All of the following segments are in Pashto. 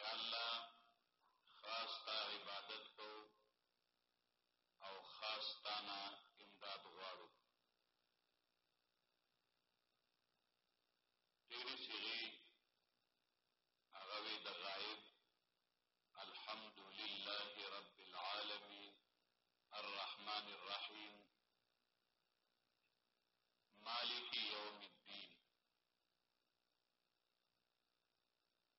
یا الله خاص تا عبادت کو او خاص تا نه امداد غواړو ډېرې صیغې هغه وې د غایب الحمد لله رب العالمین الرحمن الرحیم مالک یوم الدین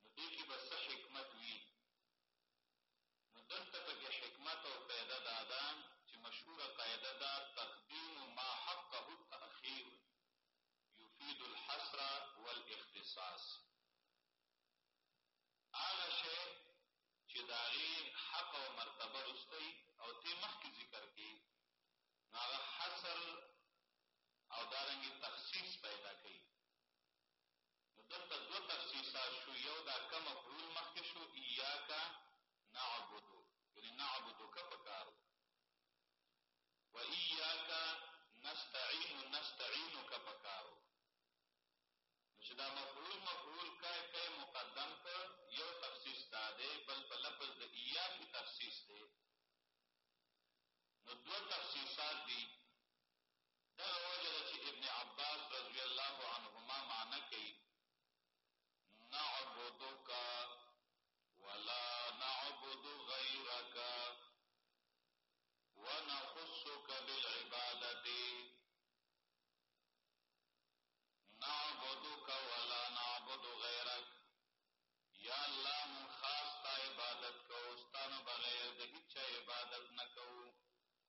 نو دې کې به څه حکمت وي نو دلته پکې حکمت او فایده دا ده چې مشهوره قاعده ده تقدیم ما حقه التأخير يفيد الحصر والاختصاص هغه شی چې دا غي حق او مرتبه رسوي او ته مخکې ذکر کې هغه حصر او دارنګي تخصیص پیدا کوي نو دلته دوه تخصیصات شو یو دا کم مفعول مخکې شو ایاک نعبد یعنی نعبدک پکار و ایاک نستعين نستعينک پکار نو چې دا مفعول مفعول کای کای مقدم کړ یو تخصیص دا دی بل په لفظ د ایاک تخصیص دی نو دوه تخصیصات دي دا وجه ده چې ابن عباس رضی الله عنهما معنی کوي نعبدک ولا نعبد غيرك ونخصك بالعبادة نعبدك ولا نعبد غيرك یا الله مون خاص تا عبادت کو استانو بغیر د هیڅ عبادت نکو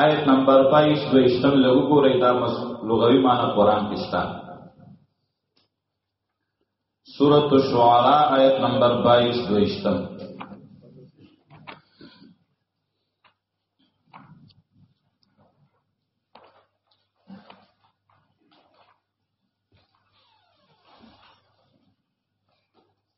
آیت نمبر 22 دویشتم له وګورئ دا لغوي معنی قران کې شته سورۃ الشعراء آیت نمبر 22 دویشتم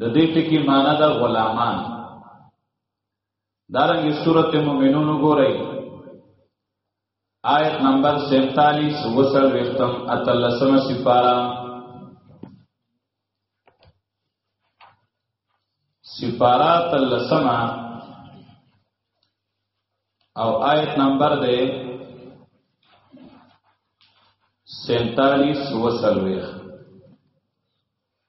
د دې ټکی معنی دا غلامان دارنګ سورته مومنون وګورئ آیت نمبر 47 وصل وختم اتلسم سپارا سپارا تلسم او آیت نمبر دے 47 وصل وختم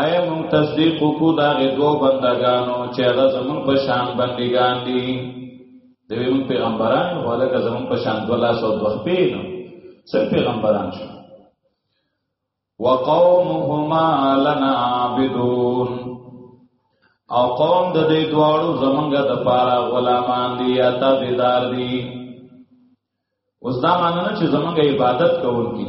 آیا مون تصدیق کو دا غي دو بندگانو چې هغه زمون په شان بندگان دي د ویون پیغمبران ولا که زمون په شان دولا سو دوخ پینو سر پیغمبران شو وقومهما لنا عابدون او قوم د دې دواړو زمونږ د پاره غلامان دي یا تابعدار دي اوس دا معنی نه چې زمونږ عبادت کوونکي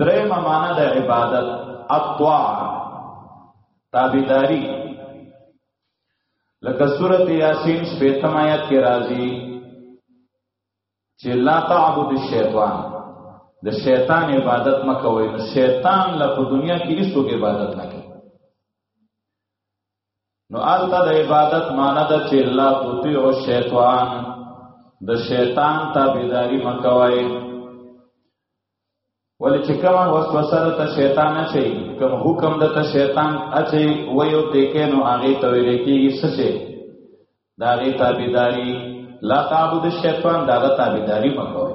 درې معنا د عبادت اطاع تابعداري لکه سورۃ یاسین شپږم آیات کې راځي چې لا تعبد الشیطان د شیطان عبادت مکوئ نو شیطان له دنیا کې هیڅ عبادت نه کوي نو الله د عبادت معنی د چې الله توتی او شیطان د شیطان تابعداري مکوای ولې چې کومه وسوسه ته شیطان اچي کوم حکم د ته شیطان اچي و یو تکې نو هغه ته ویل کېږي سچې دا غي تابعداري لا تعبد الشیطان دا تابعداري مکوای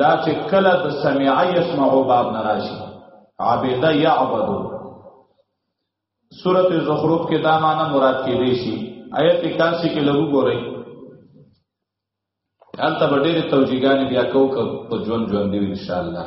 دا چې کله د سمع يسمع باب ناراضي عبد يعبد سورته زخرف کې دا معنی مراد کې دی شي آیت 81 کې لګو ګورئ هلته به ډېرې توجیهګانې بیا کو که په ژوند ژوند دی ان شاء الله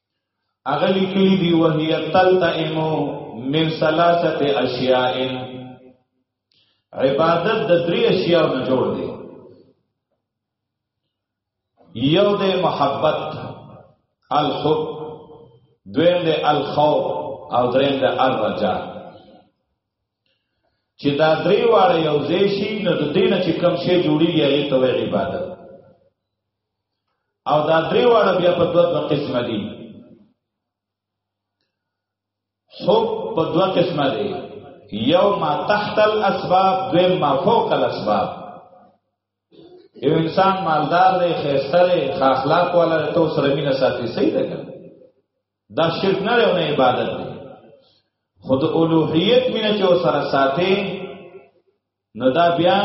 اغلی کلی دی وهی تلتئمو من ثلاثه اشیاء عبادت د درې اشیاء نه جوړ دی یو د محبت الحب دویم د الخوف او دریم د الرجا چې دا درې واړه یو ځای شي نو د دینه چې کم شی جوړیږي هغه ته عبادت او دا درې واړه بیا په دوه دوه قسمه دي حب په دوه قسمه دي یو ما تحت الاسباب دویم ما فوق الاسباب یو انسان مالدار دی خیسته دی اخلاق والا دی تو سره مینه ساتي صحیح ده دا شرک نه دی عبادت دی خود اولوحیت مینه چې سره ساتي نو دا بیا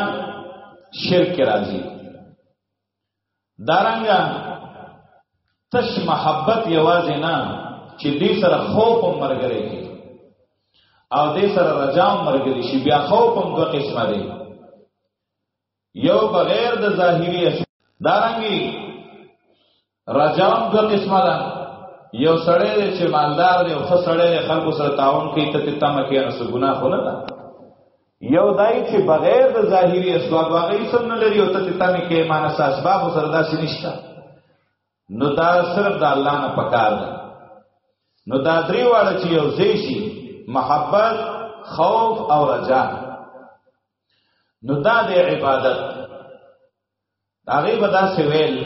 شرک راځي دارنګه تش محبت یوازې نه چې دې سره خوف هم مرګري کې او دې سره رجا هم مرګري شي بیا خوف هم دوه قسمه دی یو بغیر د ظاهری اشو دارنګي رجا هم دوه قسمه ده یو سړی دی چې مالدار دی او ښه سړی دی خلکو سره تعاون کوي ته ته تمه کې نو ګناه خو نه ده یو دای چې بغیر د ظاهری اسباب هغه سم نه لري او ته ته نه کې مان اسباب سره داسې نشته نو دا صرف د الله نه پکار ده نو دا درې واړه چې یو ځای شي محبت خوف او رجا نو دا د عبادت دا غي بدا سی ویل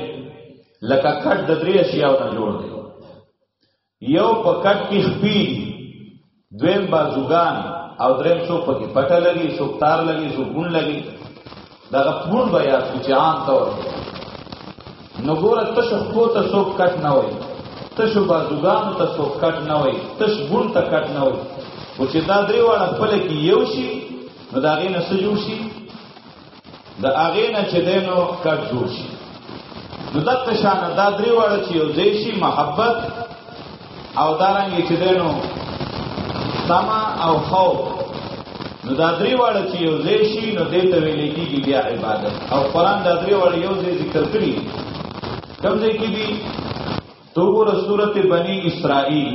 لکه کټ د درې اشیاء نه جوړ دی یو په کټ کې خپې دویم بازوګان او دریم څو پکې پټه لګي څو تار لګي څو ګون لګي دا غپون بیا چې عام طور نو ګوره تش خو ته څو کټ نه وای تش بازوګان ته څو کټ نه وای تش ګون ته کټ نه وای او چې دا درې واړه خپل کې یو شي نو دا غي نه سجو شي د هغې نه چې دی نو کټ جوړ شي نو دغه شان دا درې واړه چې یو ځای شي محبت او دارنګې چې دی نو تما او خوف نو دا درې واړه چې یو ځای شي نو دې ته ویل کېږي بیا عبادت او قرآن دا درې واړه یو ځای ذکر کړي کوم ځای کې دي تو ګوره سورته بنی اسرائیل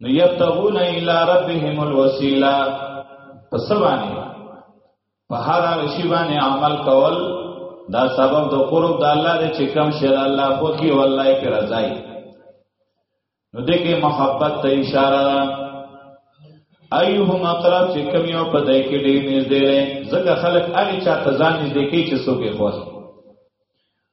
نو یبتغون الی ربهم الوسیله پس باندې په هر هغه شی باندې عمل کول دا سبب د قرب د الله دې چې کم شر الله په کې والله پر رضای نو دې کې محبت ته اشاره ده ایهم اقرب چې کم یو په دای کې ډېر نږدې ده ځکه خلک هغه چاته ځان نږدې کوي چې څوک یې خوښ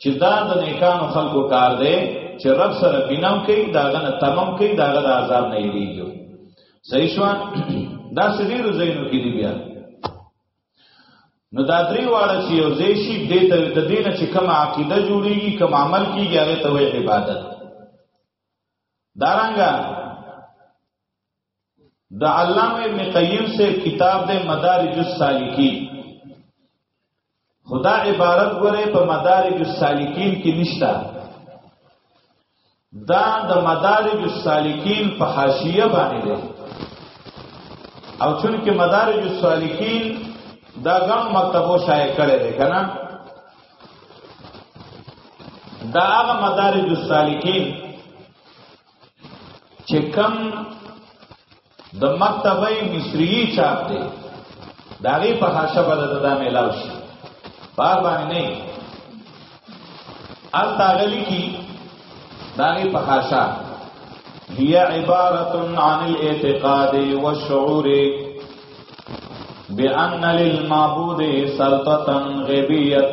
چې دا د نیکانو خلکو کار دی چې رب سره بینم کوي دا غنه تمام کوي دا غنه عذاب نه یریږي صحیح شو دا سړي روزینو کې دی بیا نو دا درې واړه چې یو ځای شي د د دین چې کوم عقیده جوړیږي کوم عمل کیږي هغه ته وایي عبادت دارنګه د علامه ابن قیم سے کتاب د مدارج السالکین خدا عبارت غره په مدارج السالکین کې نشتا دا د مدارج السالکین په حاشیه باندې ده او چون کې مدارج السالکین دا غم مکتبو شایع کړي ده کنه دا هغه مدارج السالکین چې کم د مکتبه مصری چاپ دی دا غي په حاشیه باندې دا ملاو شي بار باندې نه ال تاغلی کی دا غي په حاشیه هي عبارت عن الاعتقاد والشعور بأن للمعبود سلطة غيبية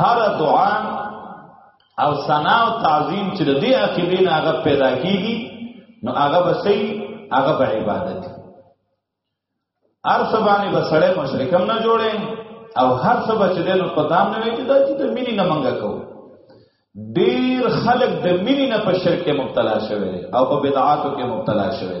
هر دعا او ثنا او تعظیم چې د دې عقیدې نه هغه پیدا کیږي نو هغه به سي هغه به عبادت هر سبانه به سړی مشرکم نه جوړي او هر سبا چې دنو پدام نه وي چې دا چې د مینې نه منګه کوو ډیر خلک د مینې نه په شرک مبتلا شوی او په بدعاتو کې مبتلا شوی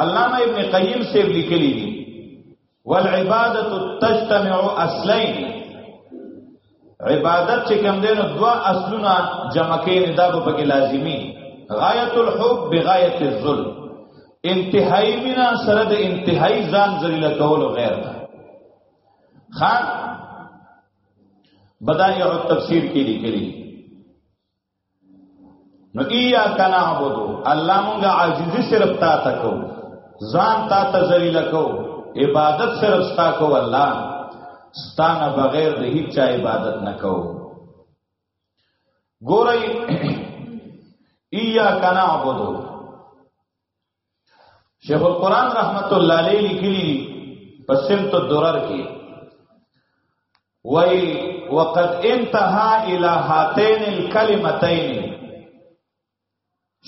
علامه ابن قیم سیب لیکلی دی والعبادت تجتمع اصلین عبادت چې کوم دین دوا اصلونه جمع کین دا په کې لازمی غایت الحب بغایت الذل انتهایی مینا سره د انتهایی ځان ذلیل کول او غیر دا خان بدایع التفسیر کې لیکلی نو ایا کنا عبدو الله مونږه عاجزی صرف تا تکو ځان تا ته ذلیل کو عبادت صرف ستا کو الله ستانه بغیر د هیڅ چا عبادت نکو ګورئ ایا کنا عبدو شیخ القرآن رحمت الله علیه لیکلی په سمت الدرر کې وای وقد انتهى الى هاتين الكلمتين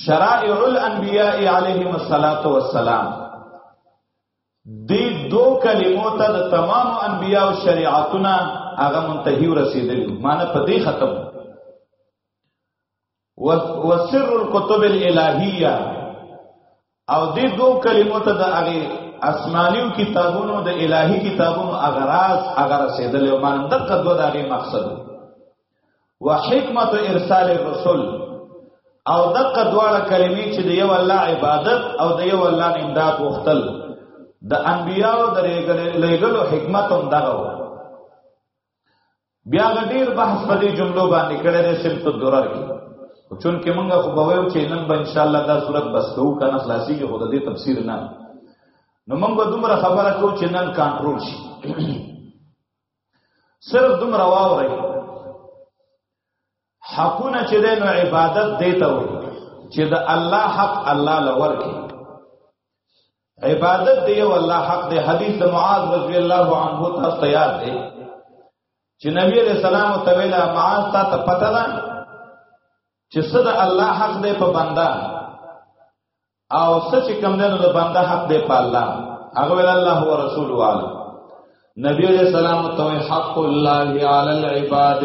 شرائع الانبیاء علیهم الصلاۃ والسلام دې دو کلمو ته د تمام انبیاء او شریعتونه هغه منتهی رسیدلی معنی په دې ختم وسر الكتب الالهیه او دې دوه کلمو ته د هغه آسمانیو کتابونو د الهی کتابونو اغراض اگر رسیدل او مان دغه دوه دغه مقصد وحکمت ارسال الرسل او دغه دواړه کلمې چې د یو الله عبادت او د یو الله امداد وختل د انبیانو د لېګلو حکمت هم دغه بیا غډیر بحث په دې جملو باندې کړی دی سمت الدرر کې چون کې موږ خو به وایو چې نن به ان شاء الله دا صورت بس کوو کنه خلاصي کې خود دې تفسیر نه نو موږ به دومره خبره کوو چې نن کنټرول شي صرف دومره واوري حقونه چې د نو عبادت دی ته وي چې د الله حق الله لور کې عبادت دی او الله حق دی حدیث د معاذ رضی الله عنه تاسو ته یاد دی چې نبی علیہ السلام ته ویلا معاذ تا ته پته ده چې صد الله حق دی په بندا او سچ کم نه د بندا حق دی په الله هغه ویل الله او رسول والا نبی علیہ السلام ته حق الله علی العباد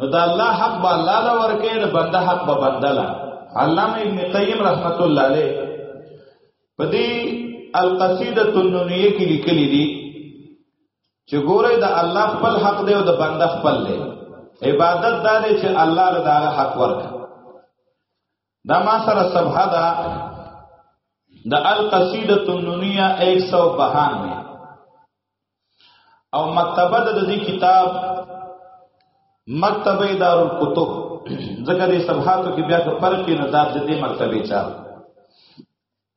نو دا الله حق به الله لا ورکه د بنده حق به بنده لا علامه ابن قیم رحمت الله علیه په دې القصیده النونیه کې لیکلي دي چې ګوره دا الله خپل حق دی او د بنده خپل دی عبادت دا دی چې الله له دغه حق ورکړي دا ما سره صفحه ده د القصیده النونیه 192 او مکتبه د دې کتاب مکتبه دار الکتب ذکر صفحاتو کې بیا فرق نه دار د دې مکتبه چاپ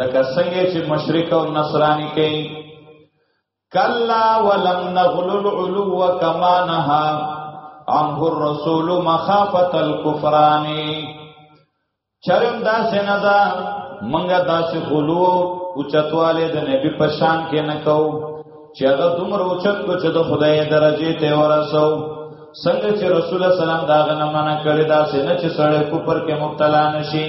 لکه څنګه چې مشرک او نصرانی کوي کلا ولم نغل العلو كما نهى عنه الرسول مخافه الكفران چرم دا سندا منګه دا سه غلو او چتواله د نبی په شان کې نه کو چې هغه دومره اوچت کو چې د خدای درجه ته ورسو څنګه چې رسول الله سلام دا غنه منع کړی دا سه نه چې سړی کوپر کې مبتلا نشي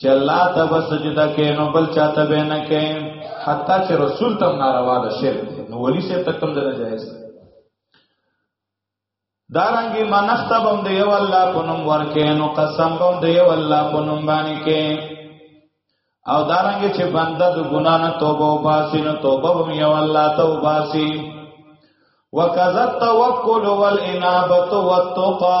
چې الله ته به سجده کې نو بل چاته به نه کې حتی چې رسول تم ناروا ده شرک دی نو ولی سه تک تم نه جایز دارنګي منخت بم دی یو الله پنوم ورکې نو قسم بم دی یو الله پنوم باندې کې او دارنګي چې بنده د ګنا نه توبه وباسي نو توبه بم یو الله ته وباسي وکذا التوکل والانابه والتقى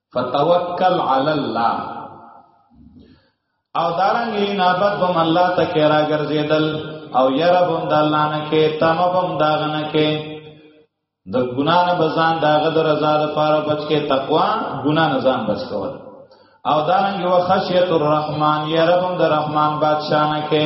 فتوکل علی الله او دارنګ نابت بم الله ته کې را ګرځیدل او یرا بم د الله نه کې تم بم دا نه کې د ګنا نه بزان داغه د رضا د پاره بچ کې تقوا ګنا نه ځان بچ کول او دارنګ یو خشیت الرحمن یرا بم د رحمان بادشاہ نه کې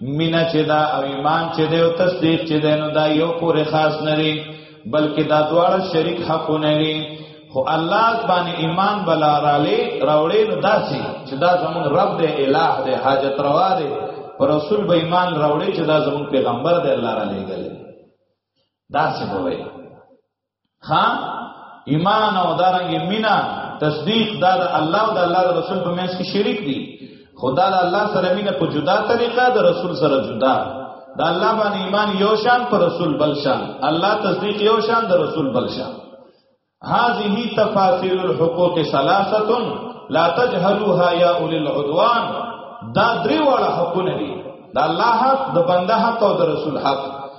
مینا چې دا او ایمان چې دی او تصدیق چې دی نو دا یو پورې خاص نه دی بلکې دا دواړه شریک حقونه دي خو الله باندې ایمان بلا را لې راوړې نو داسي چې دا زمون رب دې الٰه دې حاجت روا دې پر رسول به ایمان راوړې چې دا زمون پیغمبر دې الله را لېګل داسي به وي ها ایمان او دارنګ مینا تصدیق دا د الله او د الله رسول په منځ کې شریک دي خدا د الله سره مینا په جدا طریقه د رسول سره جدا د الله باندې ایمان یو شان پر رسول بل شان الله تصدیق یو شان د رسول بل شان هذه تفاصيل الحقوق ثلاثه لا تجهلوها يا اولي العدوان دا درې واړه حقونه دي د الله حق د بنده حق او د رسول حق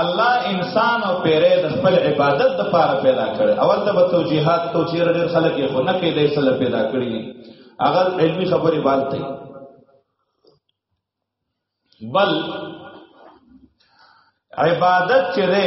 الله انسان او پیره د خپل عبادت د پاره پیدا کړ اول ته به توجیهات تو چیر ډیر خلک یې خو نه کې دې سره پیدا کړی اگر علمی خبرې بالته بل عبادت چې ده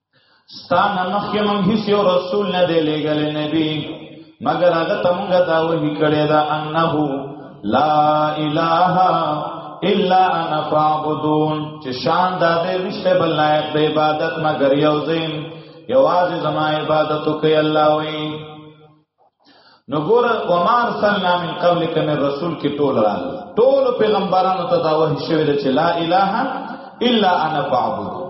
ستانه مخکې مونږ هیڅ یو رسول نه دی لېږلی نبی مګر هغه ته مونږ دا وحي کړې ده انه لا اله الا انا فاعبدون چې شان د دې رشته بل لایق د عبادت مګر یو زین یوازې زما عبادت کوي الله وي نو ګور و ما ارسلنا من قبلک من رسول کی ټول را ټول پیغمبرانو ته دا وحی شوی چې لا اله الا انا فاعبدون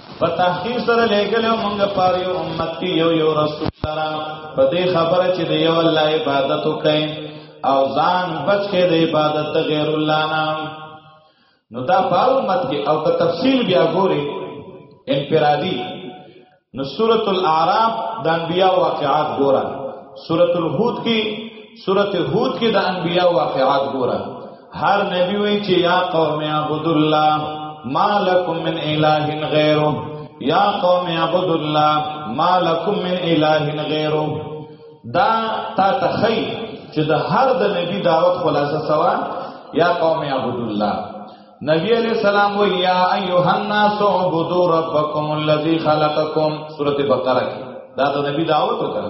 په تحقیق سره لګلو موږ پاره یو امت کې یو یو رسول سره په دې خبره چې دی یو الله عبادت وکړي او ځان بچ کې د عبادت غیر الله نه نو دا په امت کې او که تفصیل بیا ګوري انفرادي نو سورۃ الاعراف د انبیاء واقعات ګورا سورۃ الهود کې سورت هود کې د انبیا واقعات ګوره هر نبی وی چې یا قوم عبد الله ما لکم من اله غیره یا قوم عبد الله ما لکم من اله غیره دا تا تخی چې د هر د نبی دعوت خلاصه سوا یا قوم عبد الله نبی علیہ السلام و یا ایها الناس عبدوا ربکم الذی خلقکم سورۃ بقرہ دا د نبی دعوت وکړه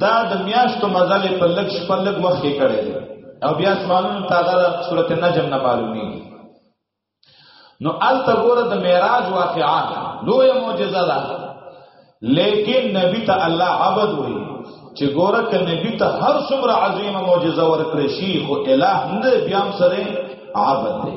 دا د میاشتو مزل په لږ شپه لږ وخت کې کړی دی او بیا اسمانونو ته هغه سورته نجم نه معلومیږي نو الته ګوره د معراج واقعا لویه معجزه ده لیکن نبی ته الله عبد وی چې ګوره ک نبی ته هر څومره عظیمه معجزه ورکړې شي خو الہ نه بیا هم سره عبد دی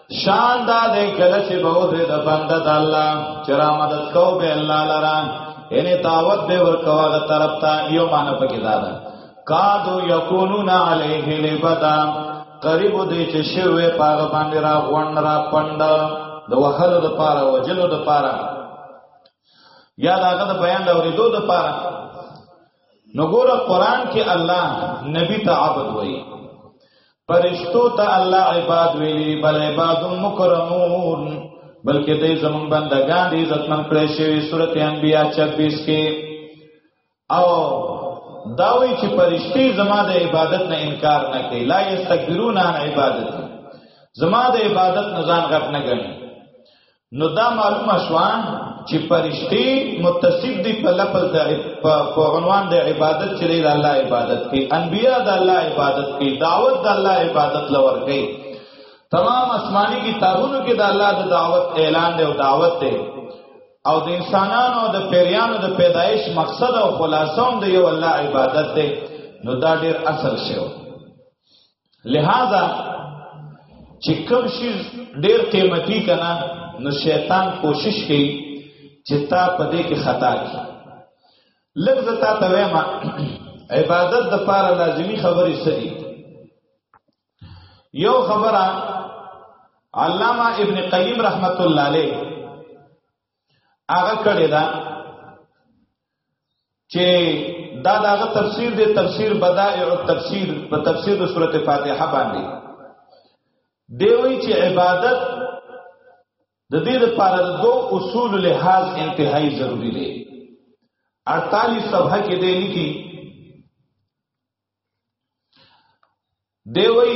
شان دا دې کله چې به ودرې د بنده د الله چې را مدد کو به الله لرا یعنی دعوت به ورکوا د طرف ته یو مان په کې دا ده کادو یکونون علیه لبدا قریب دې چې شوه پاغه باندې را غوند را پند د وحلو د پاره وجلو د پاره یا داغه د بیان د اوریدو د پاره نو ګوره قران کې الله نبی ته عبد وایي پرشتو ته الله عباد ویلي بل عباد مکرمون بلکې دې زمون بندگان دې عزتمن کړی شوی سورته انبیاء 26 کې او داوی چې پرشتي زما د عبادت نه انکار نه کوي لا یستكبرون عن عبادت زما د عبادت نه ځان غټ نه ګڼي نو دا معلومه شو چې پرشتي متصف دي په لفظ د په عنوان د عبادت چې د الله عبادت کوي انبیا د الله عبادت کوي دعوت د الله عبادت لور کوي تمام آسماني کتابونو کې د الله د دعوت اعلان دی او دعوت دی او د انسانانو او د پیریانو د پیدایش مقصد او خلاصوم د یو الله عبادت دی نو دا ډیر اصل شی لہذا چې کوم شی ډیر قیمتي کنا نو شیطان کوشش کوي چې تا په دې کې خطا کی لږ زتا ته وایم عبادت د پاره لازمی خبرې سړي یو خبره علامہ ابن قیم رحمت الله علیه هغه کړی دا چې دا داغه تفسیر دی تفسیر بدائع التفسیر په تفسیر د سورته فاتحه باندې دی وی چې عبادت د دې لپاره د دوه اصول لحاظ انتهایی ضروری دی 48 صفحه کې دی لیکي دی وی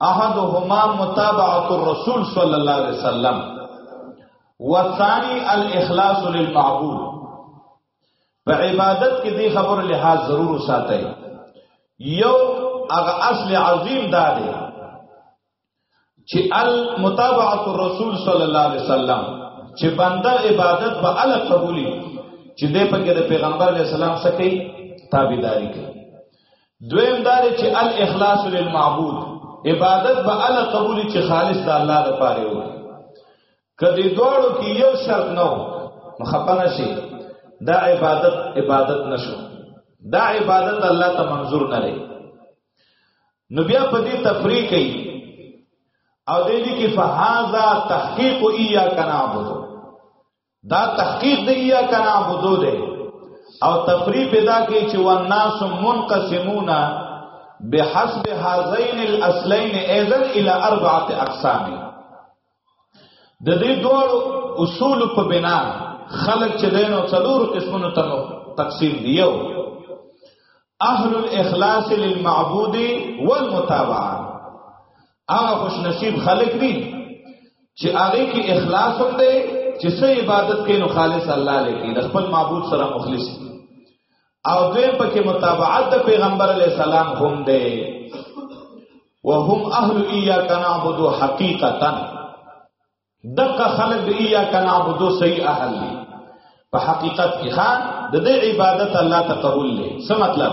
احدهما متابعه الرسول صلی الله علیه وسلم والثاني الاخلاص للمعبود په عبادت کې دې خبر لحاظ ضرور ساتي یو هغه اصل عظیم دا دی چې المتابعه الرسول صلی الله علیه وسلم چې بنده عبادت به ال قبولي چې دې په کې د پیغمبر علی السلام سره کوي تابعداري کوي دویم دا دی چې الاخلاص للمعبود عبادت به الله قبول چې خالص د الله لپاره وي کدی دوړو کې یو شرط نو مخپنه شي دا عبادت عبادت نشو دا عبادت الله ته منظور نه لري نو بیا په دې تفریق کوي او دې دي کې فهذا تحقیق ایا کنابود دا تحقیق دی یا کنا بدو دی او تفریق پیدا کی چې والناس منقسمون بحسب هذین الاصلین اذا الى اربعه اقسام د دې دوه اصول په بنا خلق چې دینو څلور قسمونو ته تقسیم دیو اهل الاخلاص للمعبود والمتابعه هغه خوش نصیب خلق دي چې هغه کې اخلاص هم دی چې سه عبادت کوي نو خالص الله لکه د خپل معبود سره مخلص دي او دوی پکې متابعت د پیغمبر علی السلام هم دی وهم اهل ایاک نعبد حقیقتا دغه خلق د ایاک نعبد صحیح اهل دي په حقیقت کې خان د دې عبادت الله ته قبول لې څه مطلب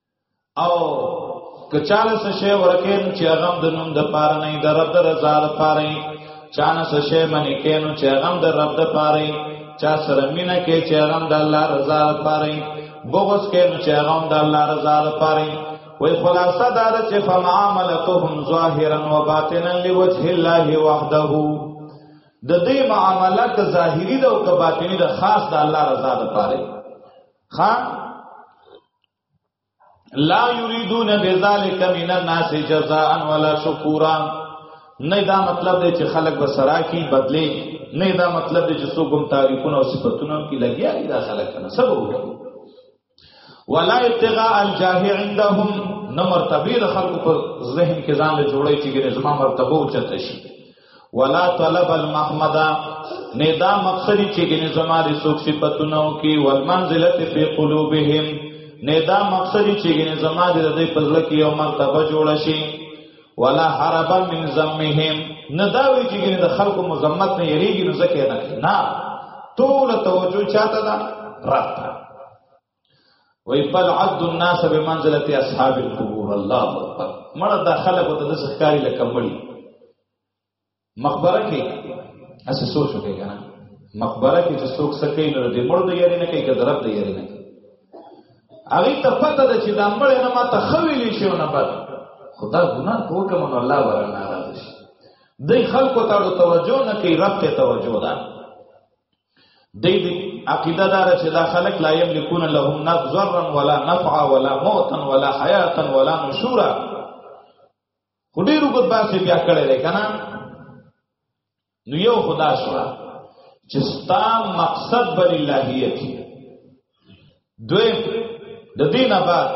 او کچاله څه شی ورکې نو چې هغه د نوم د پاره نه د رب د رضا د پاره چانه څه شی منې کې نو چې هغه د رب د پاره چا سره مینه کې چې هغه د الله رضا د پاره بغض کې نو چې هغه د الله رضا د پاره وی خلاصه دار چې فمعاملتهم ظاهرا وباطنا لوجه الله وحده د دې معاملات ظاهری ده او باطنی ده خاص د الله رضا ده پاره خان لا یریدون بذالک من الناس جزاء ولا شکورا نه دا مطلب دی چې خلک به سرا کی بدلی نه دا مطلب دی چې څوک هم تعریفونه او صفاتونه کی لګیا دي دا خلک نه سب وګړي ولا ابتغاء الجاه عندهم نو مرتبه د خلکو په ذهن کې ځان له جوړی چې ګره زما مرتبه اوچته شي ولا طلب المحمدا نه دا مقصد چې ګنې زما د سوک صفاتونو کې والمنزلت فی قلوبهم نه دا مقصد چې ګنې زما د دې پزله کې یو مرتبه جوړ شي ولا حربا من ذمهم نه دا وی چې ګنې د خلکو مزمت نه یریږي نو زکه نه نه ټول توجه چاته دا راته وای بل عد الناس بمنزله اصحاب القبور الله اکبر مړه د خلکو ته د سخکاری لکه مړی مقبره کې اسه سوچ وکړئ کنه مقبره کې چې څوک سکه نه د مړ د یاري نه کوي کدرب د یاري نه هغه ته پته ده چې دا مړ نه ماته خویلی شي نه بد خدا ګناه کوکم نو الله ورنه ناراض شي د خلکو ته توجه نه کوي رب ته توجه ده دی دی عقیده دار چې دا خلق لا یملکون لهم نظرا ولا نفعا ولا موتا ولا حیاتا ولا نشورا خو ډیرو کو باسي بیا کړی دی کنه نو یو خدا شو چې ستا مقصد بل الہیت دویم د دین بعد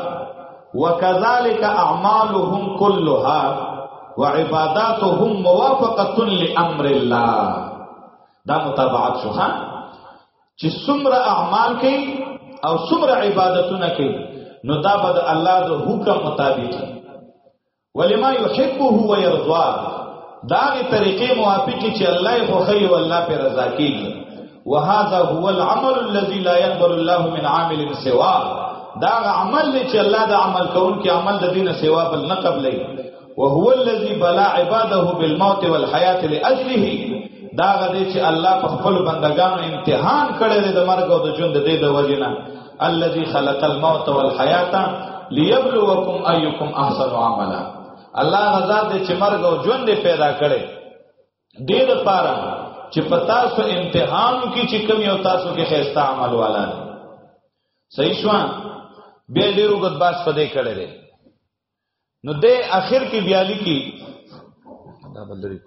وکذالک اعمالهم كلها وعباداتهم موافقه لامر الله دا متابعت شو ها چې څومره اعمال کوي او څومره عبادتونه کوي نو دا به د الله د حکم مطابق ولما يحبه ويرضى دا غي طریقې موافق چې الله خو خي او الله پر رضا کیږي وهذا هو العمل الذي لا يقبل الله من عامل سوا دا عمل دی چې الله دا عمل کوون کې عمل د دینه سوا بل نه قبلې وهو الذي بلا عباده بالموت والحیات لاجله دا غدې چې الله په خپل بندگانو امتحان کړي د مرګ او د ژوند د دې د وجنه الذي خلق الموت والحیات ليبلوکم ايکم احسن عملا الله غزاد دې چې مرګ او ژوند پیدا کړي دې لپاره چې پتا سو امتحان کی چې کم یو تاسو کې خيستا عمل والا دی صحیح شو به ډیرو غد باس پدې کړي دي نو دې اخر کې بیا لیکي دا بلری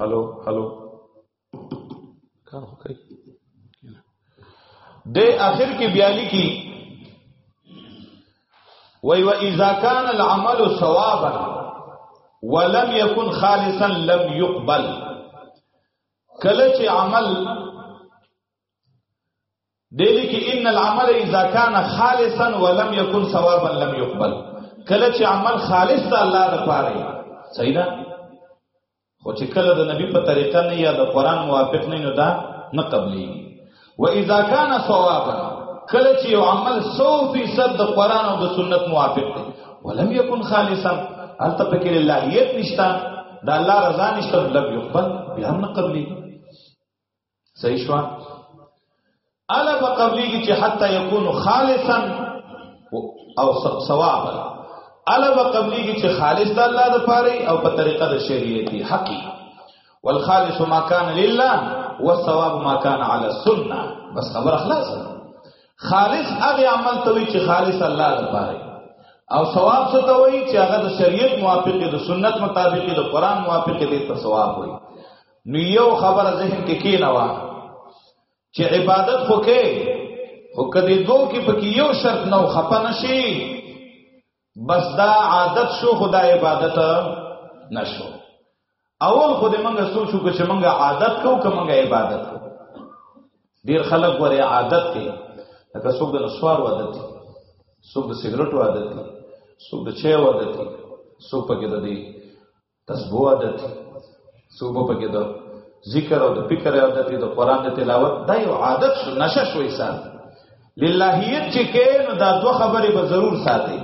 هلو هلو کار وکړي د اخر کې بیا لیکي وای و اذا كان العمل ثوابا ولم يكن خالصا لم يقبل کله چې عمل دلی کې ان العمل اذا كان خالصا ولم يكن ثوابا لم يقبل کله چې عمل خالص ته الله د پاره صحیح ده خو چې کله د نبی په طریقه نه یا د قران موافق نه نو دا نه قبلي و اذا کان صوابا کله چې یو عمل 100% د قران او د سنت موافق دی ولم یکن خالصا الته پکې لایت نشتا دا الله رضا نشته لم یقبل بیا نه قبلي صحیح شو الا بقبلیږي چې حتا یکون خالصا او ثواب الا بقبلیږي چې خالص د الله د پاره او په طریقه د شریعت حقي والخالص ما كان لله والثواب ما كان على السنه بس خبر خلاص خالص هغه عمل ته وی چې خالص الله د پاره او ثواب څه ته وی چې هغه د شریعت موافق د سنت مطابق د قران موافق دي ته ثواب وی نو یو خبره ذهن کې کینوا چې عبادت خو کې خو کدی دو کې پکې یو شرط نو خپه نشي بس دا عادت شو خدا عبادت نشو اول خو دې منګه سوچو چې منګه عادت کو که منګه عبادت کو ډیر خلک غره عادت کوي لکه څوک د نسوار عادت دي څوک د سیګریټ عادت دي څوک د چای عادت دي څوک پکې د دې تسبو عادت صوبه پکې د ذکر او د فکر عادت د قران د تلاوت دا یو عادت شو نشه شو انسان للهیت چې کې نو دا دوه خبرې به ضرور ساتي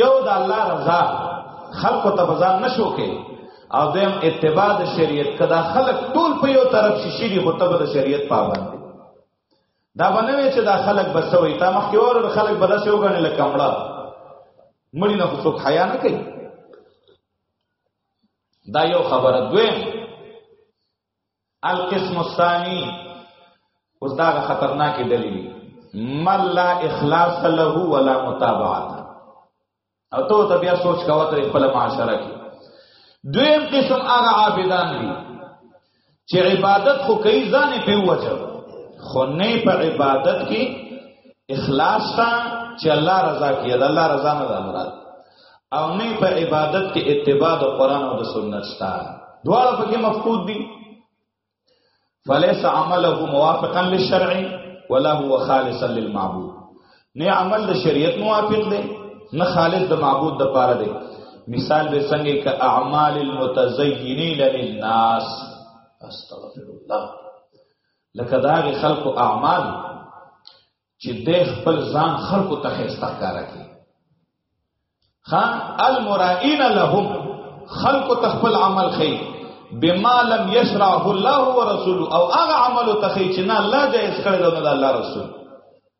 یو د الله رضا خلق ته بزان نشو کې او دیم اتباع د شریعت کدا خلق ټول په یو طرف شي شری خو ته د شریعت پابند دي دا بنوي چې دا خلق بسوي تا مخ کې اور خلق بداسه وګڼل کمړه مړی نه څوک حیا نه کوي دا یو خبره دویم القسم الثانی اوس دا خطرناک دلیل مل لا اخلاص له ولا متابعت او ته ته بیا سوچ کاوه تر خپل معاشره کې دویم قسم هغه عابدان دي چې عبادت خو کوي ځان په وجه خو نه په عبادت کې اخلاص تا چې الله رضا کې دا الله رضا نه ده مراد او نه په عبادت کې اتباع د قران او د سنت شته دواړه پکې مفقود دي فليس عمله موافقا للشرع ولا هو خالصا للمعبود نه عمل د شریعت موافق دی نه خالص د معبود د پاره دی مثال به څنګه ک اعمال المتزینین للناس استغفر الله لکه دا خلق اعمال چې د خپل ځان خلقو ته خسته کار کوي خان المرائین لهم خلقو ته خپل عمل خي بما لم يشرعه الله ورسوله او هغه عمل ته خي چې نه الله جائز کړی دا الله رسول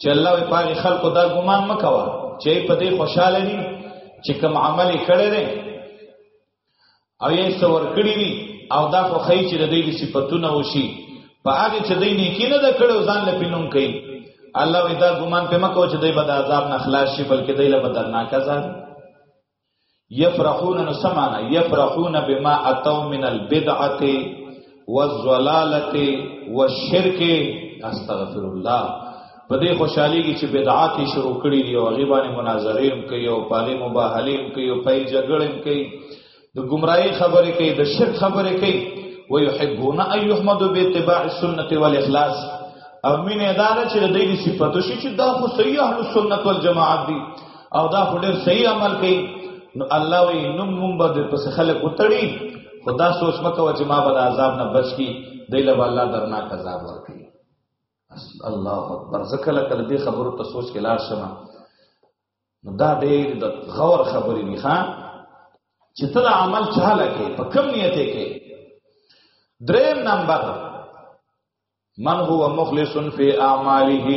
چې الله په هغه خلکو دا ګمان مکوا چې په دې خوشاله دي چې کوم عمل یې کړی دی او یې څور کړی وي او دا خو خی چې د دې صفاتونه وشي په هغه چې دې نیکی نه د کړو ځان له پینوم کوي الله وی دا ګمان په مکو چې دې بد عذاب نه خلاص شي بلکې دې له بدرناک عذاب یفرحون نو سمانا یفرحون بما اتو من البدعه والضلاله والشرك استغفر الله په دې خوشحالي کې چې بدعات شروع کړي دي او غیبانه مناظره هم کوي او پالي مباهله هم کوي او پای جګړه هم کوي د گمراهي خبرې کوي د شرک خبرې کوي ويحبون ان يحمدوا باتباع السنه والاخلاص امین اداره چې د دې صفاتو شي چې دا خو صحیح اهل سنت والجماعت دي او دا خو ډیر صحیح عمل کوي نو الله وی نو مونږ به په خلک وتړي خدا سوچ مکو چې ما به عذاب نه بچ کی دی له الله درنا عذاب ورکړي الله اکبر ځکه لکه دې خبرو ته سوچ کې لار شمه نو دا ډېر د غور خبرې دي ښا چې ته دا عمل چاله کې په کوم نیت کې دریم نمبر من هو مخلص فی اعماله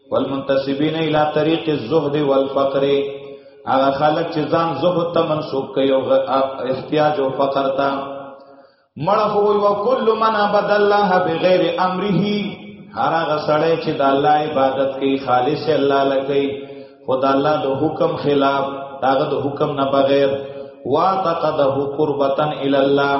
والمنتسبین الی طریق الزهد والفقر هغه خلک چې ځان زهد ته منسوب کوي او احتیاج او فقر ته مړ هو او کل من عبد الله بغیر امره هر هغه سړی چې د الله عبادت کوي خالص الله لکې خدا الله د حکم خلاف داغه د حکم نه بغیر واعتقده قربتن الی الله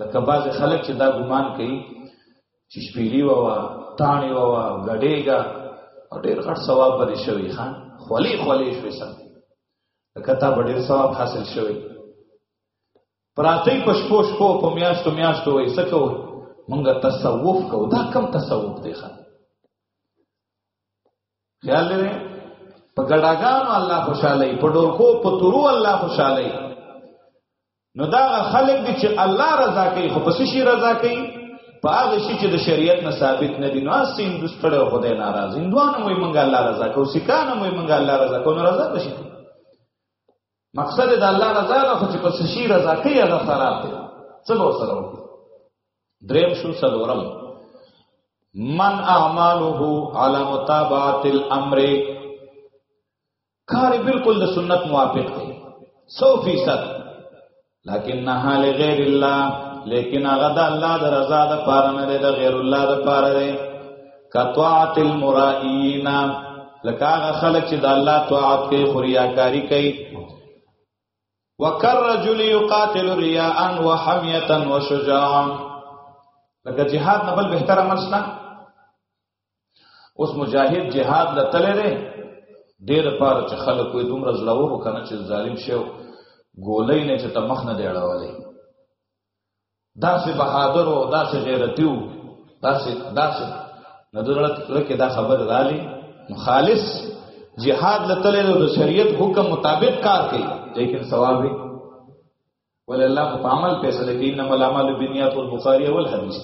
لکه بعض خلک چې دا ګمان کوي چې شپېلی ووا تاڼې ووا غډېګا او ډېر غټ ثواب به شوی خان خولې خولې شوې سم لکه تا به ډېر ثواب حاصل شوی پراتې په شپو شپو په میاشتو میاشتو وې څه کوو مونږه تصوف کوو دا کم تصوف دی خان خیال لري په ګډاګانو الله خوشاله په ډورکو په تورو الله خوشاله نو دا خلک دي چې الله رضا کوي خو پس شي رضا کوي په هغه شي چې د شریعت نه ثابت نه دي نو اس هندوس کړه خدای ناراض هندوانو موږ مونږه الله رضا کوو سکانو موږ مونږه الله رضا کوو نو رضا بشي مقصد د الله رضا نه خو چې پس شي رضا کوي هغه خراب دی څه به سره وکړي دریم شو سلورم من اعماله على متابعه الامر کار بالکل د سنت موافق دی 100% لیکن نه حال غیر الله لیکن هغه د الله د رضا د پاره نه دی د غیر الله د پاره دی کطاعت المرائین لکه هغه خلک چې د الله طاعت کوي خریاکاری کوي وکر رجل یقاتل ریاء وحمیه وشجاعا لکه جهاد نه بل بهتر عمل شته اوس مجاهد جهاد لتل لري ډیر پاره چې خلک وي دومره زړور وکنه چې ظالم شو ګولې نه چې تمخ نه دی اړولې داسې بهادر او داسې غیرتیو داسې داسې نه درلت لکه دا خبر رالی خالص جهاد لتل د شریعت حکم مطابق کار کوي لیکن ثواب ول الله خو په عمل فیصله کوي انما الاعمال بالنیات والبخاری والحدیث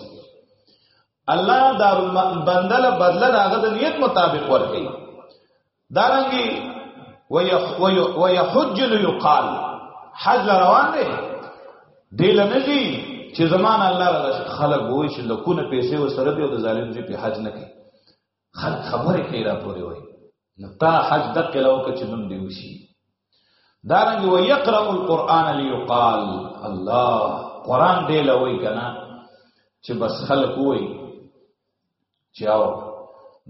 الله دار بندل بدل راغه د نیت مطابق ور کوي دارنګي ويحج ليقال حج روان دي دل نه دي چې زمان الله را خلق وای چې لکونه پیسې وسره دی او د ظالم دې په حج نه کوي خلک خبرې کوي را پورې وایي نو تا حج دقه لو که چې نوم دی وشي دارنګ و یقرأ القرآن لیقال الله قرآن دی لوي کنه چې بس خلک وایي چې او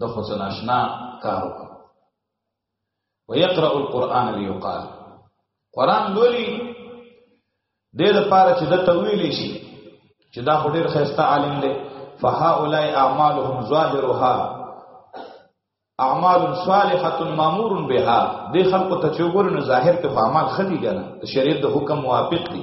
د خو ناشنا کار وکړي ويقرأ القرآن ليقال قرآن لولي دې د پاره چې د تویل شي چې دا خو ډیر خسته عالم دی فهؤلاء اعمالهم ظاهرها اعمال صالحه مامور بها دې خلکو ته چې وګورنه ظاهر کې اعمال خدي کنه د شریعت د حکم موافق دي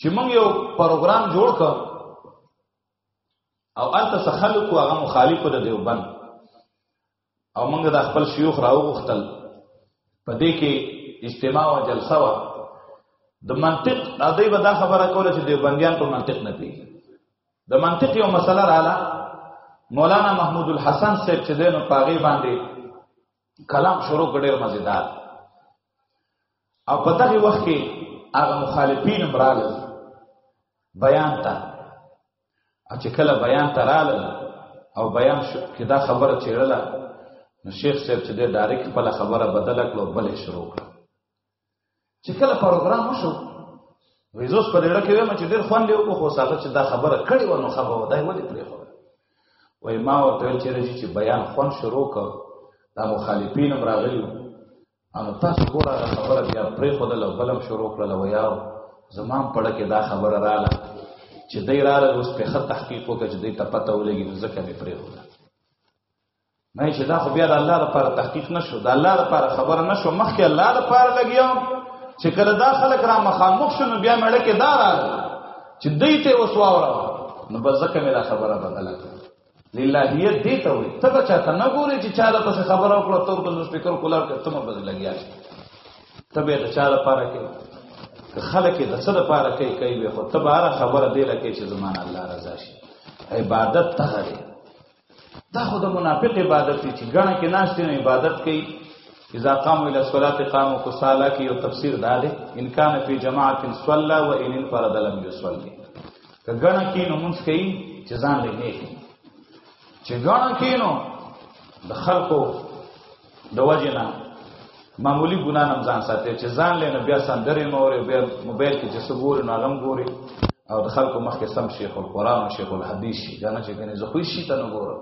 چې موږ یو پروګرام جوړ ک او انت سخلق او هغه مخالف د دیوبند او موږ د خپل شيوخ راوغختل په دې کې اجتماع او جلسه وا د منطق ادی به دا خبره کوله چې دیوبندیان په منطق نه پیږي د منطق یو مسله رااله مولانا محمود الحسن صاحب چې دینو پاغي باندې کلام شروع کړي مزیدار او په دغه وخت کې هغه مخالفین امرال بیان ته چې کله بیان ته رااله او بیان شو کې دا خبره چیرله نو شیخ صاحب چې د ډایرک خپل خبره بدله کړو بلې شروع کړه چې کله پروګرام وشو ویزوس په ډېر کې ویم چې ډېر خوان دی او خو ساده چې دا خبره کړې و نو خبره ودای ولې پرې خو وای ما ورته چې رجی چې بیان خوان شروع کړ دا مخالفین راغلیو او تاسو ګوره خبره بیا پرې خو دل بلم شروع کړل و یاو زمام پړه کې دا خبره رااله چې دای رااله اوس په خط تحقیق وکړي چې دای ته پته ولګي نو ځکه مې پرې خو نه چې دا خو بیا د الله لپاره تحقیق نشو د الله لپاره خبره نشو مخکې الله لپاره لګیاو چې کله دا خلک را مخامخ شنو بیا مړه کې دا رااله چې دای ته وسواوره نو بس ځکه مې دا خبره بدله کړه للهیت دی ته وي ته بچا ته نه ګوري چې چا د پس خبر او کړو تور په سپیکر کولا ته تم په لګیا شي ته به د چا لپاره کې خلک د څه لپاره کوي کوي به خو ته بار خبره دی لکه چې زمان الله رضا شي عبادت ته غري دا خو د منافق عبادت چې ګڼه کې ناشته نه عبادت کوي اذا قاموا الى الصلاه قاموا كسالى کې یو تفسیر دا دی ان کان فی جماعت صلى وان انفرد لم يصلي که ګڼه کې نو مونږ کوي چې ځان لې نه کوي چې ګڼه کې نو د خلکو د وجه نه معمولی ګنا نم ځان ساتي چې ځان لې نه بیا سندرې مورې بیا موبایل کې چې سګوري نو غم ګوري او د خلکو مخکې سم شیخ القرآن او شیخ الحدیث شي دا نه چې کنه زه خو شي ته نه ګورم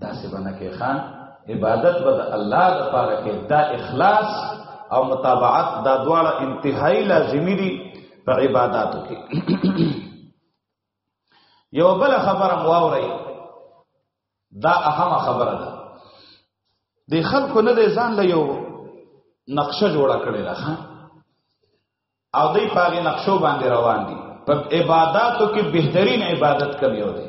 دا څه بنه کې خان عبادت بد الله د پاره کې دا اخلاص او متابعت دا دواړه انتهایی لازمی دي په عبادتو کې یو بل خبره مواوري دا اهمه خبره ده د خلکو نه ځان له یو نقشه جوړه کړې ده او دې پاګې نقشو باندې روان دي په عبادتو کې بهترین عبادت کوي او دې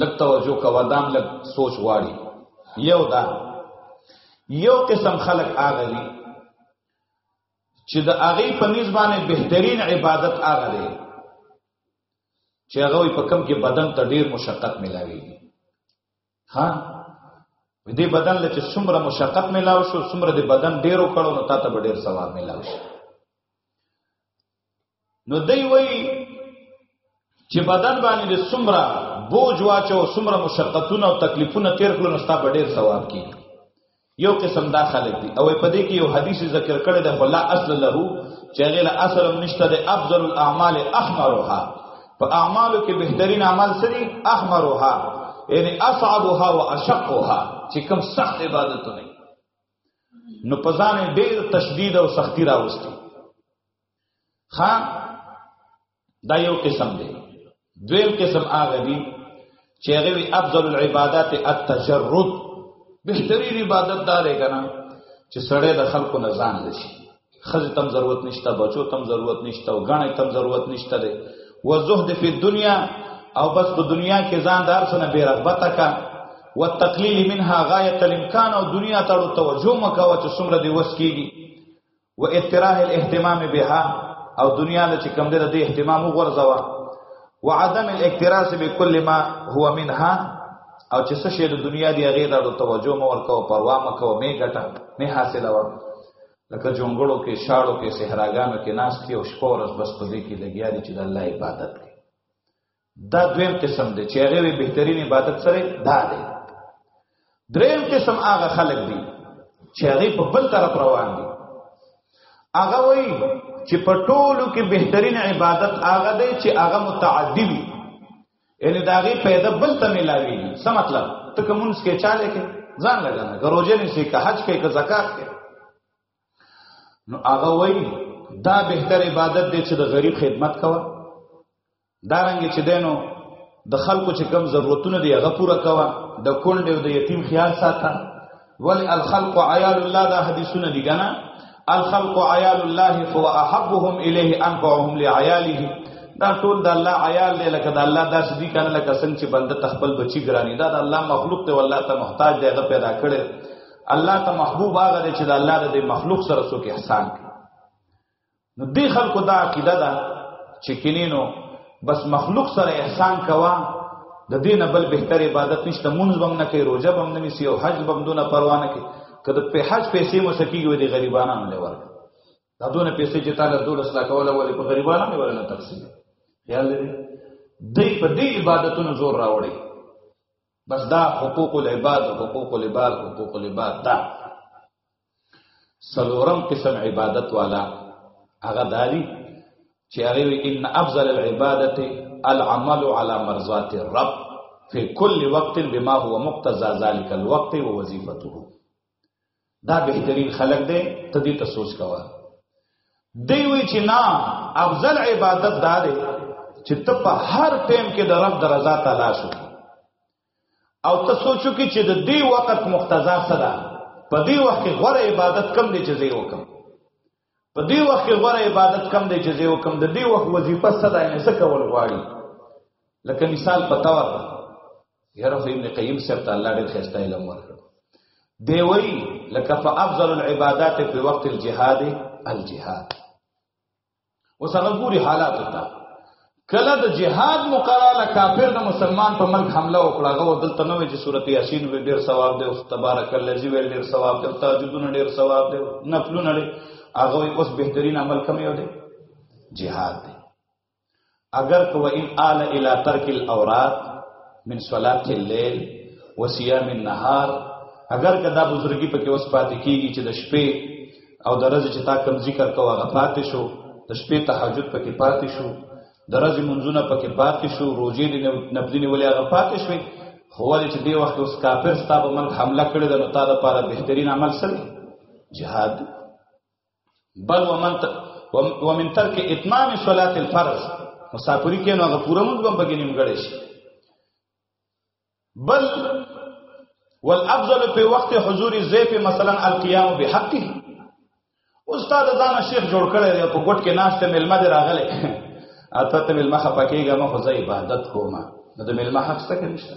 لږ توجه کوه دام لږ سوچ غواړي یو دا یو قسم خلق هغه دي چې د هغه په نسبانه بهترین عبادت هغه دی چې هغه په کم کې بدن ته ډیر مشقت ملاوي ها دې بدن لته څومره مشقت ملاو شو څومره دې بدن ډیرو کړو نو تاسو به ډیر ثواب ملاو شي نو دی وی چې بدن باندې د سمرا بوج واچو سمرا مشقتونه او تکلیفونه تیر کړو نو ستا به ډیر ثواب کی یو قسم دا خلک دي او په دې کې یو حدیث ذکر کړی دی خلا اصل له چې غیر اصل نشته د افضل الاعمال احمرها په اعمالو کې بهترین عمل سری احمرها یعنی اصعبها واشقها چې کوم سخت عبادتونه نو په ځان ډیر تشدید او سختی راوستي ها دا یو قسم دی دویم قسم هغه دی چې هغه وی افضل العبادات التجرد بهترین عبادت دا دی کنه چې سړی د خلکو نه ځان لشي خزه تم ضرورت نشته بچو تم ضرورت نشته او غاڼه تم ضرورت نشته ده و زهد فی دنیا او بس په دنیا کې ځان دار سره بے رغبت کا والتقلیل منها غایه الامکان او دنیا ته توجه مکا او چې څومره دی وس کیږي و اتراه الاهتمام بها او دنیا له چې کم ده د اهتمام وغورځوا وعدم الاکتراث بكل ما هو منها او چې څه شی د دنیا دی هغه ته توجه مو ورکاو پروا مکو می ګټه می حاصله ورکاو لکه جونګړو کې شاړو کې صحراګانو کې ناس دي او شپه ورځ بس په دې کې لګیا دي چې د الله عبادت کوي دا دویم قسم دی چې هغه بهترین عبادت سره دا دی دریم قسم هغه خلک دي چې هغه په بل طرف روان دي هغه وایي چې په ټولو کې بهترین عبادت هغه دی چې هغه متعدی وي یعنی دا غي پیدا بل ته ملاوي څه مطلب ته کومونس کې چاله کې ځان لګنه ګروجه نشي که حج کې که زکات کې نو هغه وای دا بهتر عبادت دی چې د غریب خدمت کوه دا رنګ چې دینو د خلکو چې کم ضرورتونه دی هغه پوره کوه د کونډې او د یتیم خیال ساته ولی الخلق عیال الله دا حدیثونه دي کنه الخلق عیال الله فهو احبهم الیه انفعهم لعیاله دا ټول د الله عیال دی لکه د الله داس دي کنه لکه څنګه چې بنده تخپل بچی ګرانی دا د الله مخلوق ته والله ته محتاج دی هغه پیدا کړي الله ته محبوب هغه دی چې د الله د مخلوق سره څوک احسان کوي نو دې خلکو دا عقیده ده چې کینینو بس مخلوق سره احسان کوا د دین بل بهتر عبادت نشته مونږ بم نه کوي روزه بم نه میسی او حج بم دونه پروا نه کوي کله په حج پیسې مو سکیږي وي د غریبانو له ورکه دا دونه پیسې چې تعالی دولس لا کوله ولې په غریبانو نه ورنه تقسیم خیال لري دې په دې عبادتونو زور راوړي بس دا حقوق العباد حقوق العباد حقوق العباد دا سلورم قسم عبادت والا هغه دالی چې هغه ان افضل العبادت العمل على مرضات الرب في كل وقت بما هو مقتضى ذلك الوقت ووظيفته دا بهترین خلق دی ته دې ته سوچ کوا دی وی چې نه افضل عبادت دا دی چې ته په هر ټیم کې د رب درزا تلاش وکړې او ته سوچو کې چې د دې وخت مقتضا څه ده په دې وخت کې غوړه عبادت کم دی چې زه وکم په دې وخت کې غوړه عبادت کم دی چې زه وکم د دې وخت وظیفه څه ده نه څه کول غواړي لکه مثال پتا ورته یاره خو ابن قیم صاحب ته الله ډېر خسته علم ورکړ دی وی لکه فافضل العبادات په وقت الجهاد الجهاد اوس هغه ګوري حالات ته کله د جهاد مقاله کافر د مسلمان په ملک حمله وکړه غو دلته نوې چې سورته یاسین وی ډیر ثواب دی او تبارک الذی وی ډیر ثواب دی تهجدون ډیر ثواب دی نفلونه ډیر هغه اوس بهترین عمل کوم یو دی جهاد دی اگر کو ان آل الى ترک الاوراد من صلات الليل وصيام النهار اگر کدا بزرګي پکې اوس پاتې کیږي چې د شپې او د ورځې چې تا کوم ذکر کوه هغه پاتې شو د شپې تهجد پکې پاتې شو د ورځې منځونه پکې پاتې شو روزې دې نه پدې ولې هغه پاتې شوې خو ولې چې دی وخت اوس کافر ستا په ملک حمله کړې ده نو تا د پاره بهترین عمل سره جهاد بل ومن ومن ترک اتمام صلات الفرض مسافری کې نو هغه پوره مونږ هم بګی نیمګړې شي بل والافضل په وخت حضور زیف مثلا القيام بحقه استاد ځان شیخ جوړ کړی دی په ګټ کې ناشته ملما دی راغله اته ته ملما خپکیږه ما خو زه عبادت کوم نو د ملما حق څه کې نشته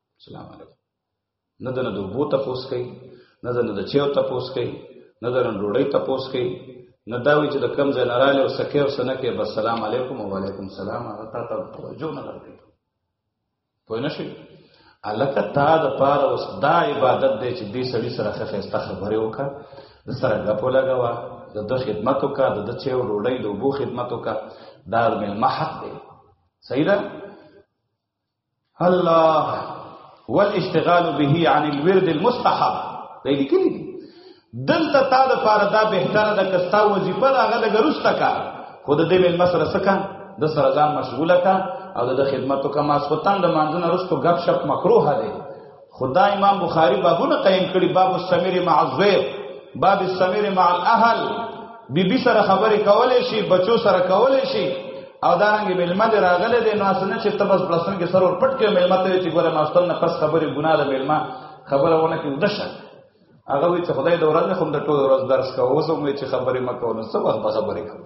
سلام علیکم نه دنه دوبو تپوس کوي نه دنه د چیو تپوس کوي نه دنه ډوړی تپوس کوي نه دا وی چې د کم ځای نراله او سکه او سنکه بس سلام علیکم او علیکم سلام هغه تا ته توجه نه لري پوه نه شي الکه تا د پاره اوس دا عبادت دی چې دې سړی سره خسته خبره وکړه د سره غپو لګوا د د خدمت وکړه د د چیو ډوړی د وبو خدمت وکړه دا د ملمحق دی صحیح ده الله والاشتغال به عن الورد المستحب دا لیکلی دلته تا د پاره دا بهتره ده که ستا وظیفه ده هغه لږ وروسته کا خو د دې مېلمه سره څه کا د سره ځان مشغوله کا او د خدمت وکړه ماسخوتان د مانځنه وروسته ګپ شپ مکروه دی خدا امام بخاری بابونه قائم کړي باب السمیر مع الزویر باب السمیر مع الاهل بی بی سره خبرې کولې شي بچو سره کولې شي او دا رنګ ملما دې راغله دې نو اسنه چې تبس پلسن کې سرور پټ کې ملما ته چې ګوره ماستل نه پس خبرې ګناه ده ملما خبره ونه کې ودشه هغه وی چې خدای د ورځې خو د ټول ورځ درس کوو زه مې چې خبرې مکو نو څه وخت به خبرې کوو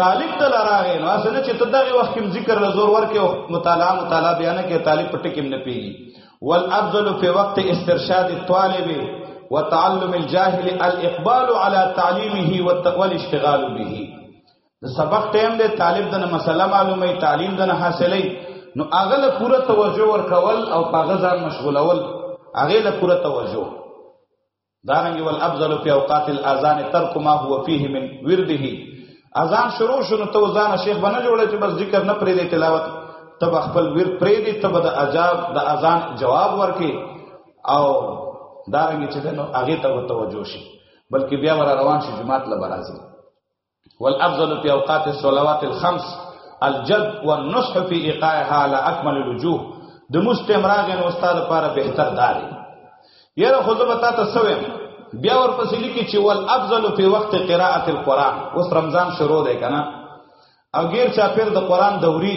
طالب ته لراغې نو اسنه چې تدغه وخت کې ذکر له زور ورکه مطالعه مطالعه بیان کې طالب پټ کې نه پیږي والافضل فی وقت استرشاد الطالب وتعلم الجاهل الاقبال على تعلیمه والاشتغال به د سبق ټیم دی طالب دنه مسله معلومه تعلیم دنه حاصلې نو هغه له پوره توجه ورکول او هغه ځان مشغولول هغه له پوره توجه دارنګ ول افضل فی اوقات الاذان ترک ما هو فيه من ورده اذان شروع شنو تو ځان شیخ بنه جوړه چې بس ذکر نه پرې دی تلاوت تب خپل ور پرې دی تب د عجاب د اذان جواب ورکې او دارنګ چې نو هغه ته توجه شي بلکې بیا ور روان شي جماعت لبرازي والافضل في اوقات الصلوات الخمس الجد والنصح في ايقاعها على اكمل الوجوه د مستمراغ نو استاد لپاره بهتر داري یره خو زه بتا ته سویم بیا ورپسې لیکي چې ول افضل په وخت قراءت القرآن اوس رمضان شروع دی کنه او غیر چا پیر د قرآن دوري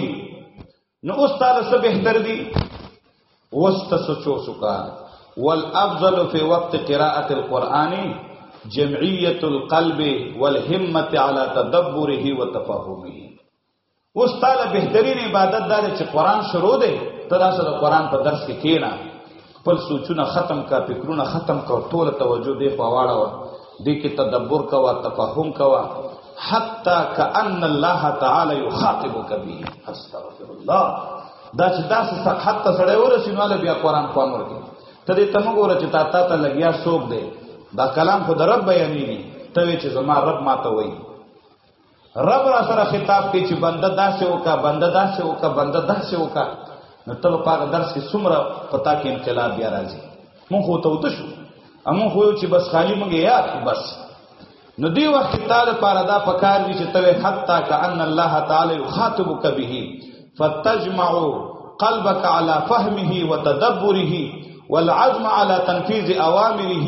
نو اوس تعالی څه بهتر دي وست سوچو سکا والافضل فی وقت قراءه القرآن جمعیت القلب والهمه على تدبره وتفهمه اوس تعالی بهترین عبادت دار چې قرآن شروع دی تر اوسه د قرآن په درس کې کینا خپل سوچونه ختم کا فکرونه ختم کا ټول توجه دی خو واړه دی کې تدبر کا وا تفهم کا وا حتا کأن الله تعالی یخاطبک به استغفر الله دا چې تاسو څخه حتی سره ورسینواله بیا قران خوان ورکې ته دې تم ګوره چې تا تا ته لګیا سوق دی دا کلام خو در رب بیانېږي ته چې زما رب ماته وایي رب را سره خطاب کوي چې بنده داسې وکا بنده داسې وکا بنده داسې وکا نو تل په هغه درس کې څومره پتا کې انقلاب بیا راځي مونږ هو ته وته شو امون خو چې بس خالی مونږ یاد بس نو دی وخت تعالی پر ادا پکار دي چې ته حتا کأن الله تعالی یخاطبک به فتجمع قلبك على فهمه وتدبره والعزم على تنفيذ اوامره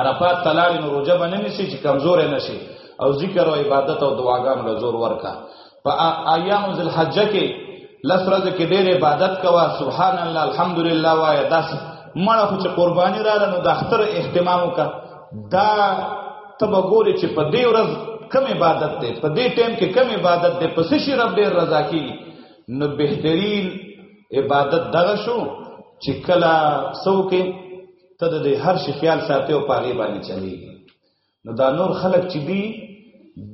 عرفات تلار نو روزه باندې نشي چې کمزور نه شي او ذکر او عبادت او دعاګانو له زور ورکا په ایام ذل حج کې لس ورځې کې ډېر عبادت کوا سبحان الله الحمدلله وایا داس مړه خو چې قرباني رااله نو د اختر اهتمام وکا دا تبه ګوري چې په دې ورځ کم عبادت ده په دې ټیم کې کم عبادت ده پس شي رب ډېر رضا کی نو بهترین عبادت دغه شو چې کلا سو کې ته د هر شي خیال ساتي او پاغي باندې چلی نو دا نور خلق چې دی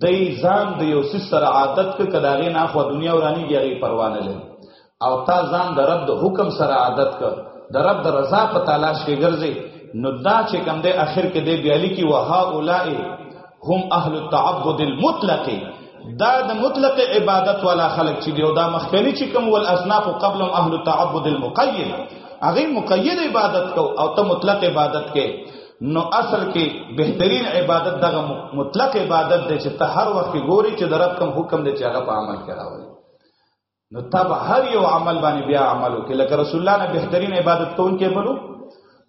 د ځان د یو سیس سره عادت ک کداغه نه خو دنیا ورانی دیږي پروا نه لري او تا ځان د رب د حکم سره عادت ک د رب د رضا په تلاش کې ګرځي نو دا چې کم دی اخر کې دی بیالی کی وها اولائک هم اهل التعبد المطلق دا د مطلق عبادت والا خلق چې دیو دا مخکنی چې کوم ول اصناف قبل اهل التعبد المقید هغه مقید عبادت کو او ته مطلق عبادت کې نو اصل کې بهترین عبادت دغه مطلق عبادت دی چې ته هر وخت ګوري چې د رب کوم حکم دی چې هغه په عمل کې راوړي نو تب هر یو عمل باندې بیا عمل وکړي لکه رسول الله نه بهترین عبادت کون کې بلو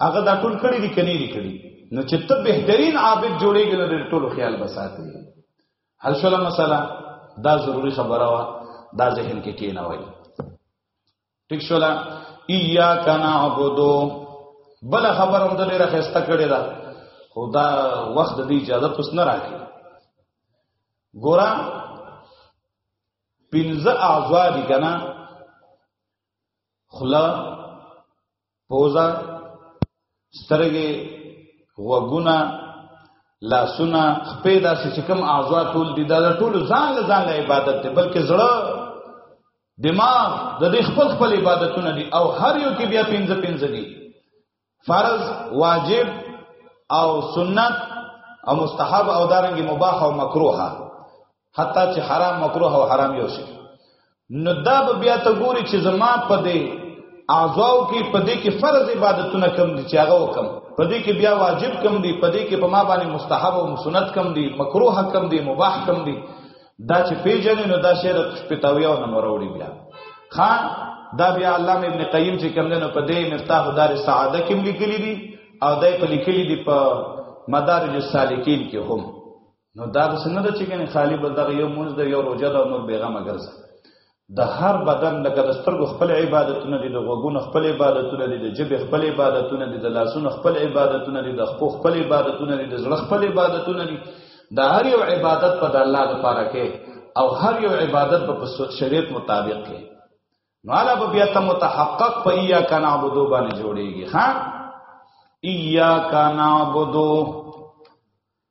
هغه دا ټول کړی دي کني دي کړی نو چې ته بهترین عابد جوړیږي نو ټول خیال بساتې حل شول مسله دا ضروری خبره وا دا ذهن کې کی کینه وای ټیک شول ایاک نعبدو بل خبر هم د ډیره خسته کړی دا خدا وخت دی اجازه پس نه راکې ګورا پنځه اعضاء دي کنه خلا پوزا سترګې وګونه لاسونه خپې داسې چې کوم اعضاء ټول دي دا ټول ځان له ځان له عبادت دی بلکې زړه دماغ د دې خپل خپل عبادتونه دي او هر یو کې بیا پنځه پنځه دي فرض واجب او سنت او مستحب او دارنګ مباح او مکروه حتی چې حرام مکروه او حرام یو شي نو دا به بیا ته ګوري چې زما په دې اعضاو کې په دې کې فرض عبادتونه کم دي چې هغه وکم په دې کې بیا واجب کم دي په دې کې په ما باندې مستحب او سنت کم دي مکروه کم دي مباح کم دي دا چې پیژنې نو دا شعر شپتاویو نه مروړي بیا خان دا بیا علامه ابن قیم چې کوم نه په دې مفتاح دار سعاده کې لیکلي دي او دای په لیکلي دي په مدارج السالکین کې هم نو دا د سنت چې کنه خالی بل دغه یو مونږ د یو روزه د نور بیغمه ګرځي د هر بدن لکه د سترګو خپل عبادتونه دي د غوږونو خپل عبادتونه دي د جبې خپل عبادتونه دي د لاسونو خپل عبادتونه دي د خپو خپل عبادتونه دي د زړه خپل عبادتونه دي د هر یو عبادت په د الله لپاره کې او هر یو عبادت په شریعت مطابق کې نو علا به بیا ته متحقق په یا کان عبدو باندې جوړیږي ها یا کان عبدو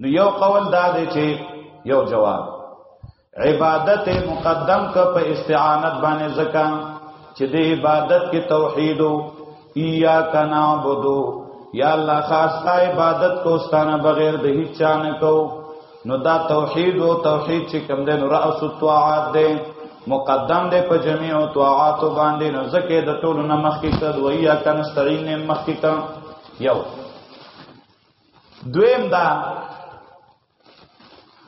نو یو قول دا دی چې یو جواب عبادت مقدم ک په استعانت باندې زکا چې د عبادت کې توحید او ایاک نعبدو یا الله خاص تا عبادت کو ستانه بغیر د هیڅ چا نه کو نو دا توحید او توحید چې کوم دی نو راس الطاعات دی مقدم دی په جميع طاعات باندې نو زکه د ټولو نه مخکې کړ ویا کنه سترین مخکې کړ یو دویم دا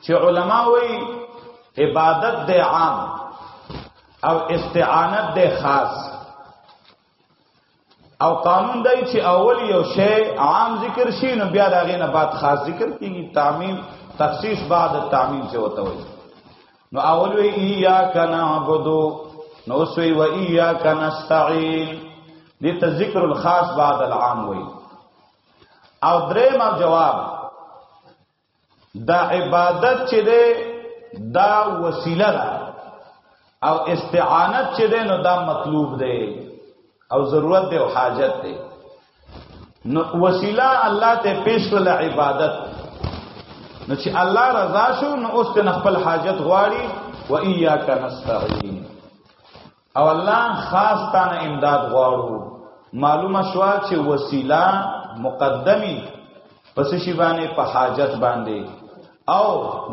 چې علما وایي عبادت د عام او استعانت د خاص او قانون دی چې اول یو شی عام ذکر شي نو بیا داغه نه بعد خاص ذکر کیږي تعمیم تخصیص بعد تعمیم سے ہوتا ہوئی نو اول وی ایاک نعبدو نو سوی و ایاک نستعین دیتا ذکر الخاص بعد العام وی او دریم جواب دا عبادت چې ده دا وسیله ده او استعانت چې ده نو دا مطلوب ده او ضرورت ده او حاجت ده نو وسیله الله ته پیش کړل عبادت نو چې الله رضا شو نو اوس ته خپل حاجت غواړي و اياک نستعين او الله خاص تانه امداد غواړو معلومه شوا چې وسیله مقدمی پس شی باندې په حاجت باندې او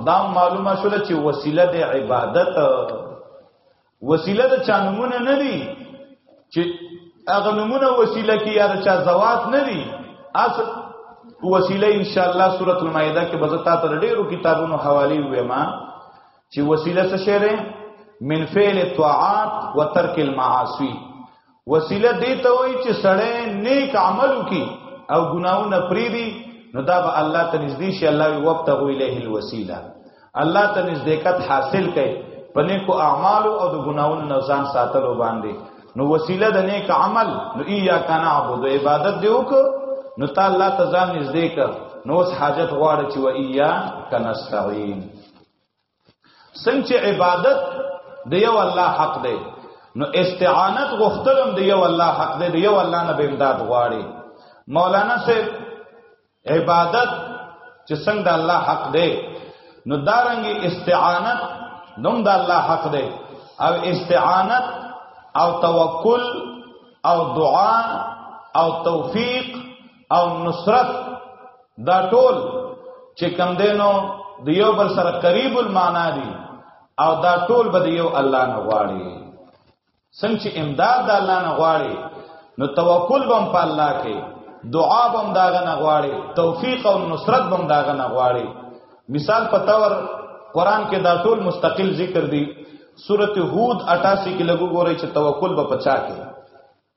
دا معلومه شول چې وسیله د عبادت وسیله د چانمونه نه دي چې هغه نمونه وسیله کې یا چا زوات نه دي اس وسیله ان شاء الله سورۃ المائده کې بزتا تر ډیرو کتابونو حوالی وې ما چې وسیله څه شی ده من فعل الطاعات وترک المعاصی وسیله دې ته وایي چې سړی نیک عمل وکي او ګناونه پریدي نو دا به الله ته نږدې شي الله وي وبتغوا الیه الوسیله الله ته نږدېکت حاصل کړي په نیکو اعمال او د ګناونو نه ځان ساتلو باندې نو وسیله د نیک عمل نو ایا کان عبد عبادت دی وک نو تعالی ته ځان نږدې کړ نو اس حاجت غواړي چې و ایا کان استعين څنګه چې عبادت د یو الله حق دی نو استعانت غوښتلم د یو الله حق دی د یو الله نه به امداد غواړي مولانا صاحب عبادت چې څنګه د الله حق دی نو دارنګي استعانت نوم د الله حق دی او استعانت او توکل او دعا او توفیق او نصرت دا ټول چې کم دینو د یو بل سره قریب المعنا دي او دا ټول به یو الله نه غواړي څنګه چې امداد د الله نه غواړي نو توکل بم په الله کې دعا بم داغه نه غواړي توفیق او نصرت بم داغه نه غواړي مثال په تور قران کې دا ټول مستقل ذکر دي سورته هود 88 کې لګو ګورئ چې توکل به پچا کې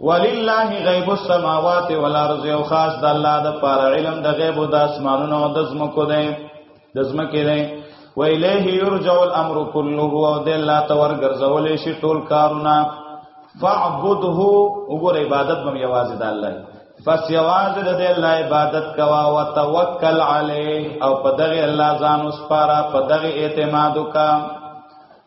ولله غیب السماوات والارض او خاص د الله د پار علم د غیب د اسمانونو او د زمکو دی د زمکه دی و الیه یرجع الامر كله او د الله تور ګرځول شي ټول کارونه فعبده وګور عبادت مم یوازې د الله پس یوازې د الله عبادت کوا او توکل علی او په دغه الله ځان وسپارا په دغه اعتماد وکړه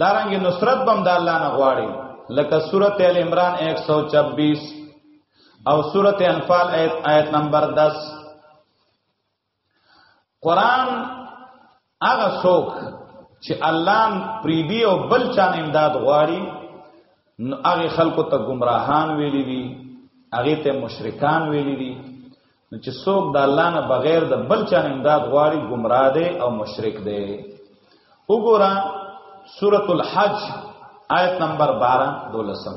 دارنګ نصرت بم د الله نه غواړي لکه سوره ال عمران 126 او سوره انفال آیت آیت نمبر 10 قران هغه څوک چې الله پریدي او بل چان امداد غواړي نو هغه خلکو ته گمراهان ویلي دي هغه ته مشرکان ویلي دي نو چې څوک د الله نه بغیر د بل چا امداد غواړي گمراه دی او مشرک دی وګوره سورۃ الحج آیت نمبر 12 دولسم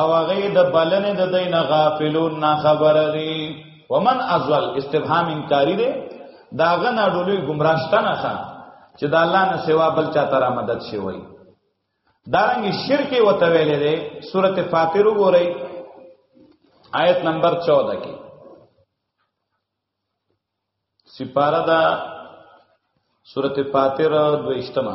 او هغه د بلنې د دین غافلون نه خبر دي ومن ازل استفهام انکاری دی داغه نه ډولوي گمراهستانه خان چې د الله نه سوا بل چا تر مدد شي وای دارنګ شرک وته ویلې ده سورته فاطر وګورئ آیت نمبر 14 کې سپاره دا سورته فاطر دویشتمه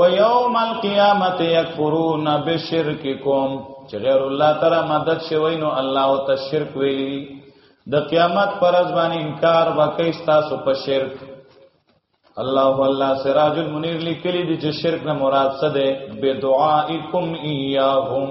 ويوم القيامه يكفرون بشرككم چې غیر الله تعالی مدد شوی نو الله او ته شرک ویلی د قیامت پر ځوان انکار وکي تاسو په شرک الله الله سراج المنیر لیکلی دی چې شرک نه مراد څه ده بدعائکم ایاهم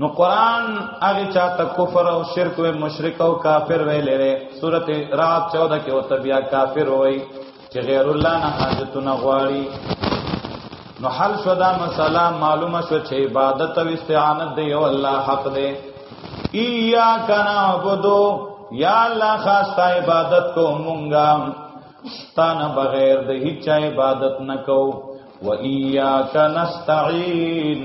نو قران هغه چاته کفر او شرک او مشرک او کافر ویلې ده سورته رات 14 کې او تبیا کافر وای چې غیر الله نه حاجتونه غواړي نو حل شو دا مسله معلومه شو چې عبادت او استعانت دی او الله حق دی ایاک نعبدو یا الله خاص تا عبادت کو مونږه ستانه بغیر د هیڅ عبادت نکو و ایاک نستعين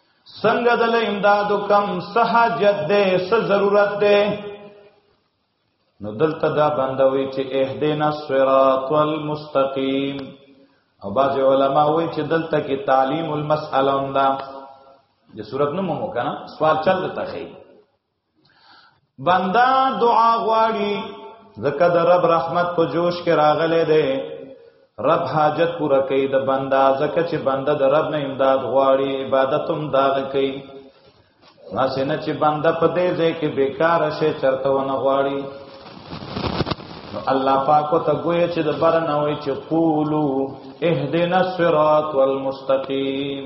څنګه دل امدادو کم سحاجت دے س ضرورت دے نو دلته دا بندوي چې اهدینا الصراط المستقیم او باج علماء وی چې دلته کې تعلیم المسأله هم دا د صورت نوم مو کنه سوال چل دته خي بندا دعا غواړي ځکه د رب رحمت په جوش کې راغله ده رب حاجت پورا کوي د بندا ځکه چې بندا د رب نه امداد غواړي عبادت هم داغ کوي ناسنه چې بندا په دې ځای کې بیکار شي چرته ونه غواړي نو الله پاک ته ګویا چې د بر نه وي چې قولو اهدنا الصراط والمستقيم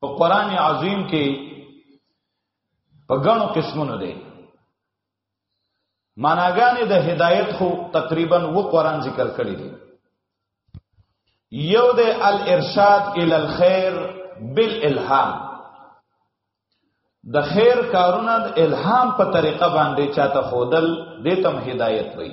په قران عظیم کې په غنو قسمونو دی معناګانې د هدایت خو تقریبا و قران ذکر کړی دی یو د الارشاد ال الخير بالالهام د خیر کارونه د الهام په طریقه باندې چاته خودل د تم هدایت وي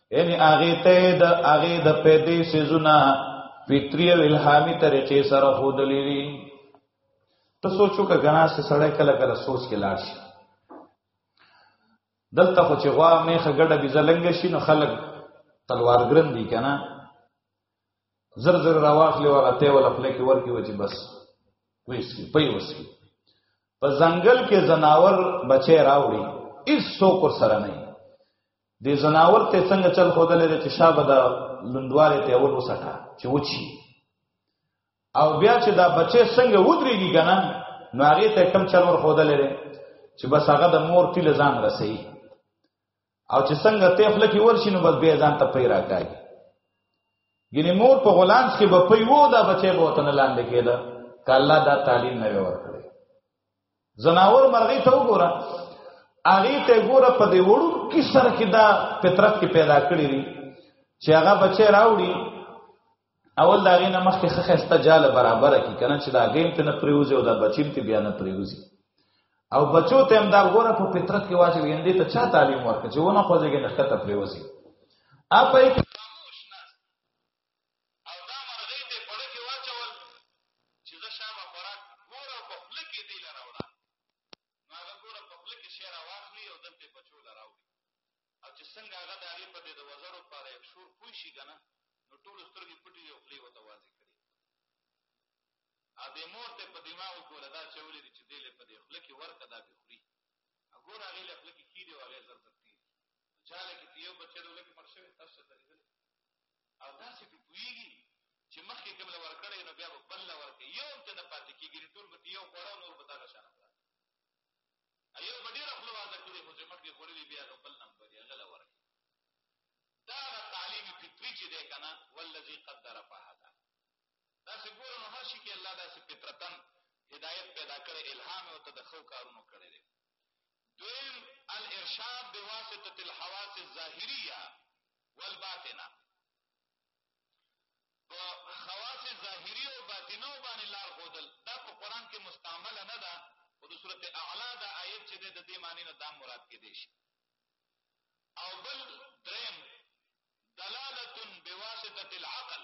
یعنی هغه ته د هغه د پیدې سيزونه فطری او الهامي طریقې سره خود لري ته سوچو کا غنا سه سړی کله کله سوچ کې لاړ شي دلته خو چې غوا مې خګړه بيزلنګ شي نو خلک تلوار ګرن دي کنه زر زر راواخلې ولا ته ولا خپل کې ورکی وځي بس وېسي پي وسي په ځنګل کې زناور بچي راوړي هیڅ څوک سره نه د زناور ته څنګه چل خودل لري چې شابه دا لندواله ته اول وسټه چې وچی او بیا چې دا بچي څنګه ودرېږي کنه نو هغه ته کم چل ور خودل لري چې بس هغه د مور تل ځان رسي او چې څنګه تیفل کې ورشي نو بس بیا ځان ته پي راکاږي ګینه مور په غلانس کې به پي وو دا بچي به وطن لاندې کېده کله دا تعلیم نه ورکړي زناور مرغی ته وګوره اغه ته ګوره په دې وړو کې سر کې دا فطرت کې پیدا کړی لري چې هغه بچی راوړي اول دا غینه مخکې خخسته جاله برابر کی کنه چې دا غیم ته نه پریوزي او دا بچیم ته بیا نه پریوزي او بچو ته هم دا ګوره په فطرت کې واجب یندې ته چا تعلیم ورکړي چې ونه خوځيږي نه خطه پریوزي اپې او دا مرغۍ مې پړه کې واچول چې زه شابه خوراک ګوره په خوله کې دی لره وړه نو هغه ګوره په خوله کې شی راواخلي او دلته په چوله راوړي او چې څنګه هغه د هغې په دې د وزرو پر یو شور پوه شي که نه نو ټول سترګې پټې دي او خولې ورته واضح کړي ا دې مور ته په دماغ وګوره دا چې ولې چې دې له په دې خوله کې ورکه دا به خوري هغه هغې له خوله کې کیږي او هغې زر زر تېږي چاله کې پیو بچی له کې مر شوی تاسو ته لیدل او تاسو په پویږي چې مخکې کوم لور کړی نو بیا بل لور کې یو ته نه پاتې کیږي ټول به یو خورا نور به تاسو شان ایو بډیر خپل وازه کړی خو چې مخکې خورلې بیا نو بل نمبر یې غل ور دا تعلیم فطری چې ده کنه والذي قدر فهدا دا څه ګورم هر شي کې الله دا څه فطرتن هدایت پیدا کړي الهام او ته د خو کارونو کړي دویم الارشاد بواسطه الحواس الظاهریه والباطنه په خواص ظاهری او باطنه باندې لار خودل دا په قران کې مستعمل نه ده او د سورته اعلی دا آیت چې د دې معنی نه دا مراد کې دي شي او بل دریم دلالت بواسطه العقل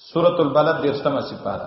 سورۃ البلد دیرشتمه سپاره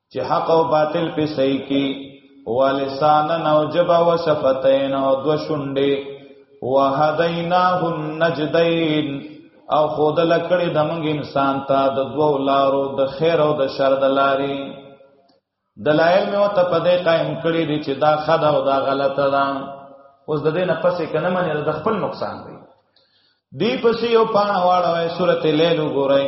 چې حق او باطل په صحیح کی ولسانن او جبا و شفتین او دو شونډې وهدیناه النجدین او خود لکړې د موږ انسان ته د دوو لارو د خیر او د شر د لارې دلایل مې وته په دې قائم کړی دي چې دا خدا او دا غلطه ده اوس د دې نه پسې کنه منې د خپل نقصان دی دی پسې یو پانه واړوي سورته لیل وګورئ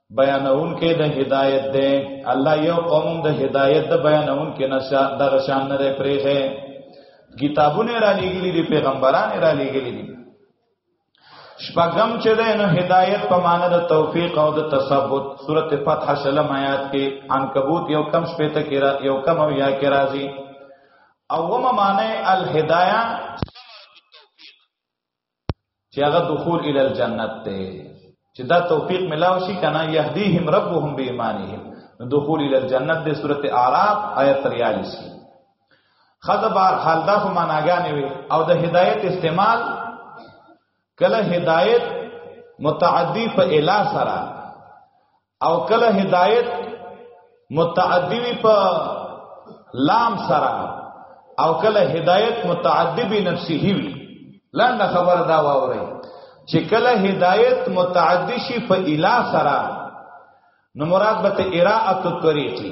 بیانون کې د هدایت ده الله یو قوم د هدایت د بیانون کې نشه د شان نه پرېخه کتابونه را لېګلې دي پیغمبران را لېګلې دي شپږم چې ده نو هدایت په معنی د توفیق او د تثبت سورته فتح شلم آیات کې عنکبوت یو کم شپې ته کې را یو کم او یا کې راځي اومه معنی الهدایه چې هغه دخول ال الجنت ته چې دا توفیق ملاو شي کنه يهديهم ربهم بإيمانهم دخول ال الجنت د سورته اعراف آیت 43 خذ بار حال دا خو معناګانې وي او د هدایت استعمال کله هدایت متعدی په الا سره او کله هدایت متعدی وی په لام سره او کله هدایت متعدی به نفسه وی لنډه خبر دا واوري چې کله هدایت متعدی شي په اله سره نو مراد به اراءه الطريقي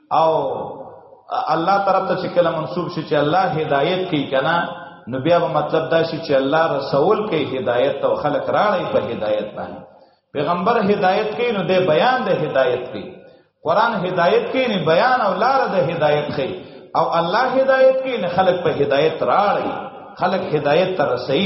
او الله طرف ته چې کله منسوب شي چې الله هدایت کوي کنه نو بیا به مطلب دا شي چې الله رسول کوي هدایت او خلق راړي په هدایت باندې پیغمبر هدایت کوي نو د بیان د هدایت کوي قران هدایت کوي نه بیان او لار د هدایت کوي او الله هدایت کوي نه خلق په هدایت راړي خلق هدایت تر رسي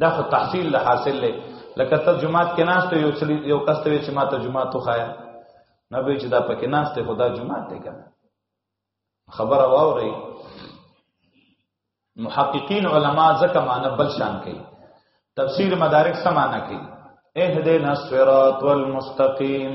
دا خو تحصیل له حاصل له لکه ته جمعات کې ناشته یو څلی یو کس ته چې ما ته جمعات توخایا نه به چې دا پکې ناشته خدا جمعات دی کنه خبره واوري محققین علما زکه معنی بل شان کوي تفسیر مدارک سمانه کوي اهدنا الصراط والمستقیم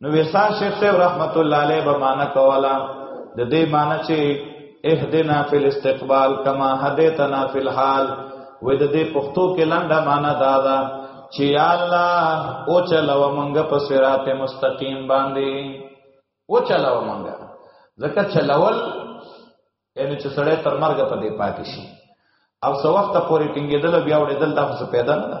نو وسان شیخ صاحب رحمت الله علیه به معنا کولا د دې معنا چې اهدنا فی الاستقبال کما هدیتنا فی الحال و د دې پښتو کې لنډه معنا دا ده چې یا الله او چلو مونږ په صراط مستقیم باندې او چلو مونږ ځکه چلول یعنی چې سړی تر مرګ په دې پاتې شي او څو وخت پورې ټینګېدل بیا وړېدل دا څه پیدا نه ده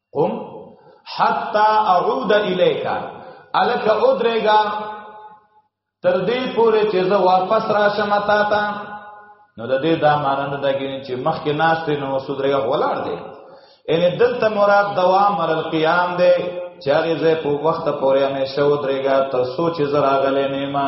قم حتا اعود الیک الک ادریگا تر دې پورې چې زه واپس راشم تا ته نو د دې دا معنی نه ده چې مخکې ناس ته نو سودریا ولاړ دی ان دلته مراد دوام ور القیام دی چاره زه په وخت پورې همیشه ودرېګا تر سوچ زرا غلې نیما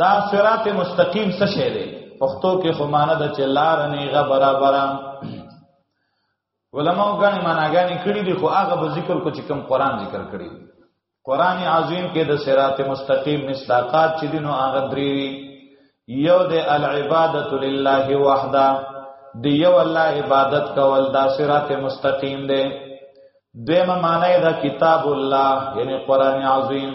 دا صراط مستقیم څه شی دی پښتو کې خو معنی د چې لار نه غ برابر علماء غني معناګانې کړې دي خو هغه به ذکر کو چې کوم قران ذکر کړی قران عظیم کې د صراط مستقیم مستاقات چې دینو هغه درې یو د العبادت لله وحده دی یو الله عبادت کول دا صراط مستقیم دی دیمه معنی دا کتاب الله یعنی قران عظیم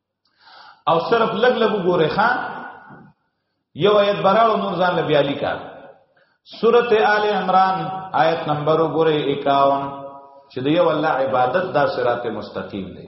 او صرف لګ لګ ګوره ښا یو آیت براړو نور ځان له بیالی کا سورته آل عمران آیت نمبر ګوره 51 چې د یو الله عبادت دا صراط مستقیم دی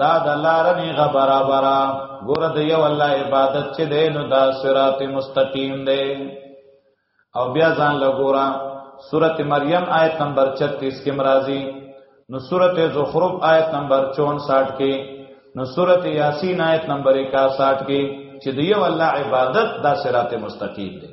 دا د الله رنی غبره برا ګور د یو الله عبادت چې دی نو دا صراط مستقیم دی او بیا ځان لګورا سورت مریم آیت نمبر 36 کې مرাজি نو سورت زخرف آیت نمبر 64 کې نو سورت یاسین آیت نمبر 61 کې چې دی یو الله عبادت دا صراط مستقیم دی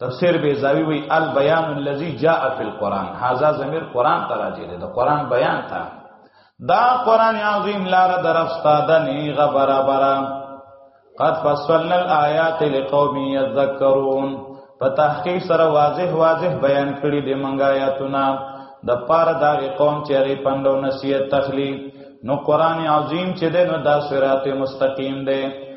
تفسیر بیزاوی وی البیان الذی جاء فی القرآن هاذا ضمیر قرآن ته راځي د قرآن بیان ته دا قرآن عظیم لار درفستا د نیغه برابر قد فصلنا الآیات لقوم یذکرون په تحقیق سره واضح واضح بیان کړی د منګا آیاتونه د پاره دا قوم چې ری پندو نصیحت تخلی نو قرآن عظیم چې د نو دا صراط مستقیم دی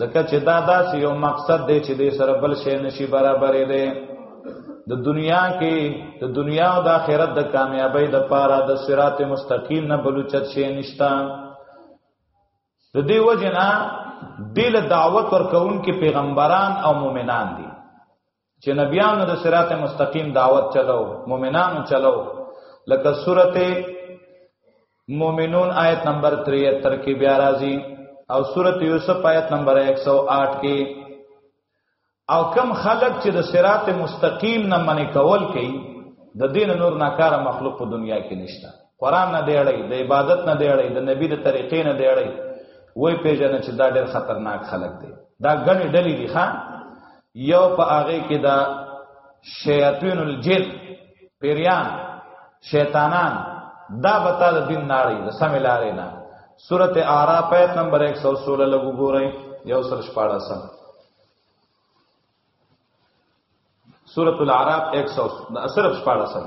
ځکه چې دا داسې یو مقصد دی چې دې سره بل شی نشي برابرې دی د دنیا کې د دنیا او د آخرت د کامیابی د پاره د صراط مستقیم نه بلوچت شي نشتا د دې وجنا دل دعوت ورکون کې پیغمبران او مؤمنان دي چې نبیانو د صراط مستقیم دعوت چلو مؤمنانو چلو لکه سورته مومنون آیت نمبر 73 کې بیا راځي او سورته یوسف آیت نمبر 108 کې او کم خلق چې د صراط مستقیم نه منې کول کوي د دین نور ناکاره مخلوق په دنیا کې نشته قران نه دیړی د عبادت نه دیړی د نبی د طریقې نه دیړی وای پیژنه چې دا ډېر خطرناک خلک دي دا ګڼې ډلې دي ښا یو په هغه کې دا شیاطین الجن پیریان شیطانان دا بتا د دین ناری د سم لارې نه سورته اعراف ایت نمبر 116 لګو ګورئ یو سر شپاړه سم سورۃ الاعراف 100 صرف شپاړه سم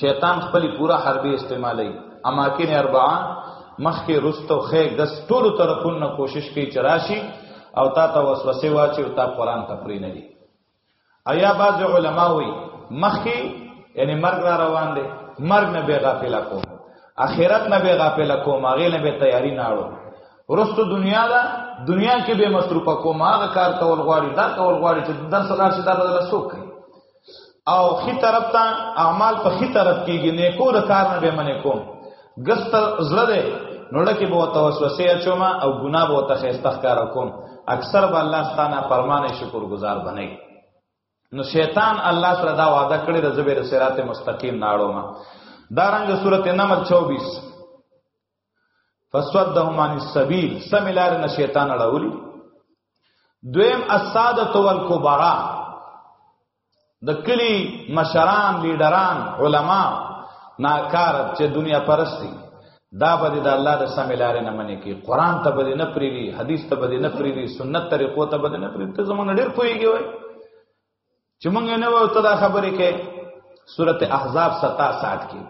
شیطان خپل پورا حربه استعمالي اماکن اربعه مخکې رستو خې د ټولو طرفونو نه کوشش کوي چې راشي او تا ته وسوسه واچي او تا قران ته پرې نه دي ایا بعض علما وي مخکې یعنی مرګ را روان دی مرګ نه به غافل کوم اخرت نه به غافل کوم هغه نه به تیاری نه اړو ورستو دنیا دا دنیا کې به مصروف کوم هغه کار کول غواړي دا کول غواړي چې درس لار شي دا بدل سوک کوي او خي طرف ته اعمال په خي طرف کېږي نیکو د کار نه به منې کوم ګست زړه دې نوړه کې به توسوسه اچوم او ګناه به تخېستخ کار کوم اکثر به الله ستانه فرمانه شکر گزار بنئ نو شیطان الله سره دا وعده کړی د زبیر صراط مستقیم ناړو ما دارنګ سورته نمل 24 فسودهم عن السبيل سملار نه شیطان اړولی دویم الساده والکبرا د کلی مشران لیډران علما ناکار چې دنیا پرستی دا به د الله د سملار نه منې کی قران ته به نه پریری حدیث ته به نه پریری سنت طریقو ته به نه پریری ته زمونږ ډیر پویږي وای چې مونږ نه وو ته دا خبرې کې سورته احزاب 67 کې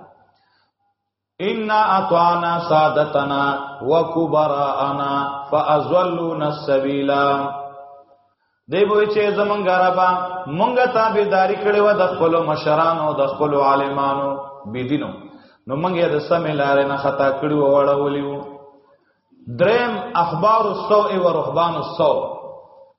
ان اطعنا سادتنا وكبراءنا فازلون السبيل دی وای چې زمونږ ربا مونږه تابعداري کړې و د خپل مشرانو د خپل عالمانو بيدینو نو مونږه د سمې لارې نه خطا کړو او وړولیو دریم اخبار السوء و رهبان السوء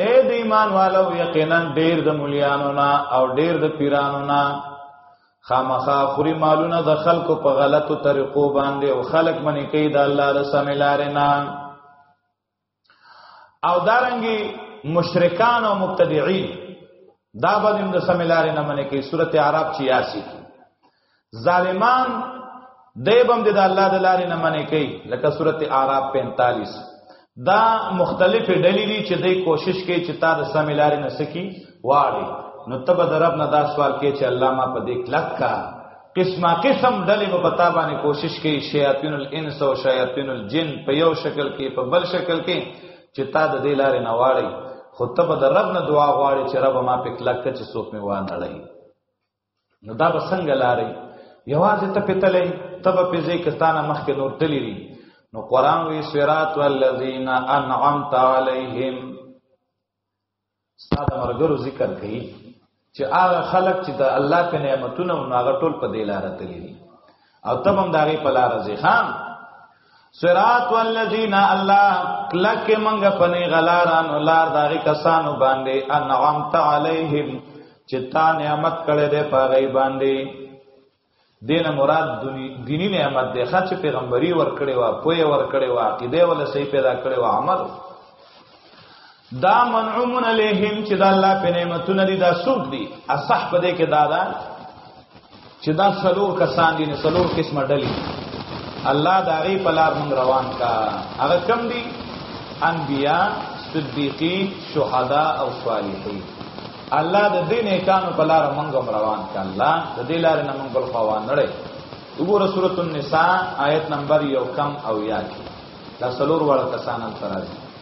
اے د ایمان والو یقینا ډیر د مليانو نه او ډیر د پیرانو نه خامخا خوري مالونه د خلکو په غلطو طریقو باندې او خلک منی کوي د الله د سمیلارې نه او دارنګي مشرکان او مبتدعين دا باندې د سمیلارې نه منی کوي سورته عرب 86 کې ظالمان دیبم د الله د لارې نه منې کوي لکه سورته اعراف 45 دا مختلف ډلې دي چې دوی کوشش کوي چې تا د سم لارې نه سکی واړي نو تب د رب نه دا سوال کوي چې الله ما په دې کلک کا قسمه قسم ډلې په پتا باندې کوشش کوي شیاطین الانس او شیاطین الجن په یو شکل کې په بل شکل کې چې تا د دې لارې نه واړي خو ته به د رب نه دعا غواړي چې رب ما په کلک چې څوک می وانه لړي نو دا به څنګه لارې یوازې ته پتلې تب په ځای کې تانه مخ کې نور تللی دي نو قران وی صراط والذین انعمت علیهم ساده مرګرو ذکر کړي چې هغه خلک چې د الله په نعمتونو نو هغه ټول په دې لار تللی دي او تم هم داغي په لار ځي خام صراط والذین الله کلک منګه پنی غلاران لار داغي کسانو باندې انعمت علیهم چې تا نعمت کړې ده په غي باندې دینه مراد دینی نعمت ده خاص پیغمبري ور کړې وا پوی ور کړې وا عقیده ول صحیح پیدا کړې وا عمل دا منعومن علیهم چې دا الله په نعمتونه دي دا سوق دي اصح په دې کې دا دا چې دا سلور کسان دي نه سلور قسمه ډلې الله دا غي په لار مونږ روان کا هغه کم دي انبیا صدیقین شهدا او صالحین الله د دین کانو په لار مونږ روان کا الله د دې لار نه مونږ بل خوان نړۍ وګوره سورۃ النساء آیت نمبر یو کم او یا کې دا سلور وړ کسانان ترازی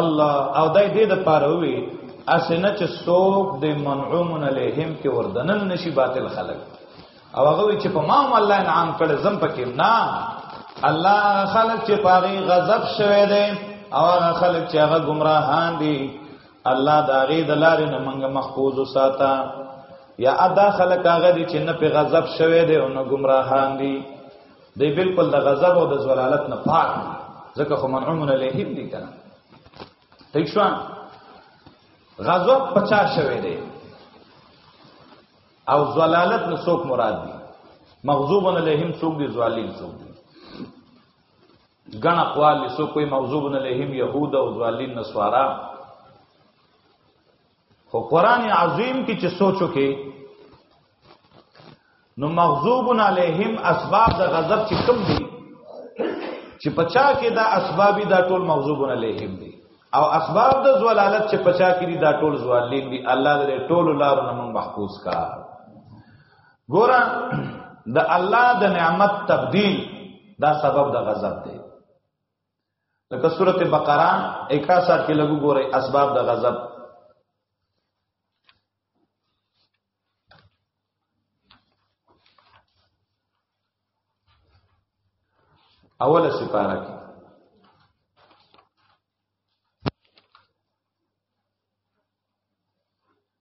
الله او دای دې د پاره وي اسنه چې څوک د منعومن علیهم کې وردنن نشي باطل خلق او هغه چې په ما هم الله انعام کړي زم پکې نه الله خلق چې پاري غضب شوه دي او هغه خلق چې هغه گمراهان دي الله داغي د لارې نه منګه محفوظ وساته یا ادا خلق هغه دي چې نه په غضب شوه دي او نه گمراهان دي دی بالکل د غضب او د زلالت نه پاک دی ځکه خو منعومن علیهم دی کنه ٹھیک شو غضب پچا شوه دی او زلالت نو څوک مراد دی مغضوب علیهم څوک دی زوالین څوک دی ګڼ اقوال څوک کوئی مغضوب علیهم يهود او زوالین نسوارا خو قران عظیم کې چې سوچو کې نو مغضوب علیهم اسباب د غضب چې کم دي چې پچا کې دا اسباب دا ټول مغضوب علیهم دي او اسباب د زلالت چې پچا کې دي دا ټول زوالین دي الله دې ټول لارو نه محفوظ کا ګور د الله د نعمت تبديل دا سبب د غضب دی لکه سورت بقره 61 کې لګو ګورئ اسباب د غضب اوله سپاره کې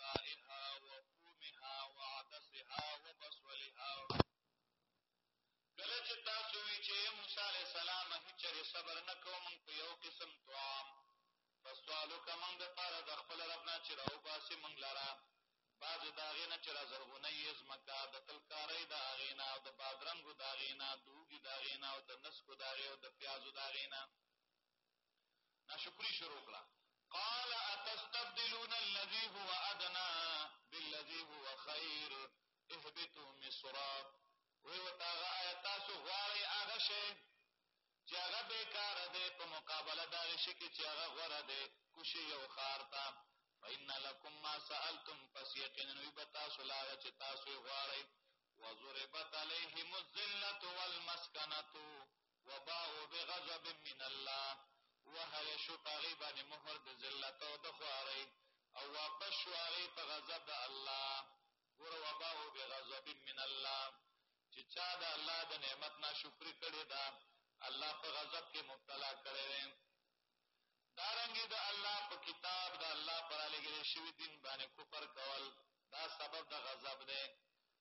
بارها وفومها وعدسها وبصلها کله چې تاسو وی چې موسی علی السلام هیڅ صبر نکوم په یو قسم طعام فسوالو کمن د پاره د خپل رب نه چې راو باسي مونږ لاره بعض داغې نه چې را زرغونه یې زمکا د تلکارۍ د هغې نه او د بادرنګو د هغې نه د اوږي د هغې نه او د نسکو د هغې او د پیازو د هغې نه ناشکری شروع کړه قال اتستبدلون الذي هو ادنى بالذي هو خير اهبطوا مصر وی وتاغه آیات سو غواړي هغه شی چې هغه بیکار دی په مقابله دا شي کې چې هغه غوړه دی کوشي یو خار تا فإن لكم ما سألتم پس یقینا وی بتا سلا چې تاسو غواړي وضربت عليهم الذلة والمسكنة وباو بغضب من الله وهل شو پاغي باندې مهر د ذلت او د خواري او واپس شو هغه په غضب د الله ګور وباو بغضب من الله چې چا د الله د نعمت ناشکری کړی دا الله په غضب کې مبتلا کړی دی دارنګي د الله په کتاب د الله پر لګل شوی دین باندې کفر کول دا سبب د غضب دی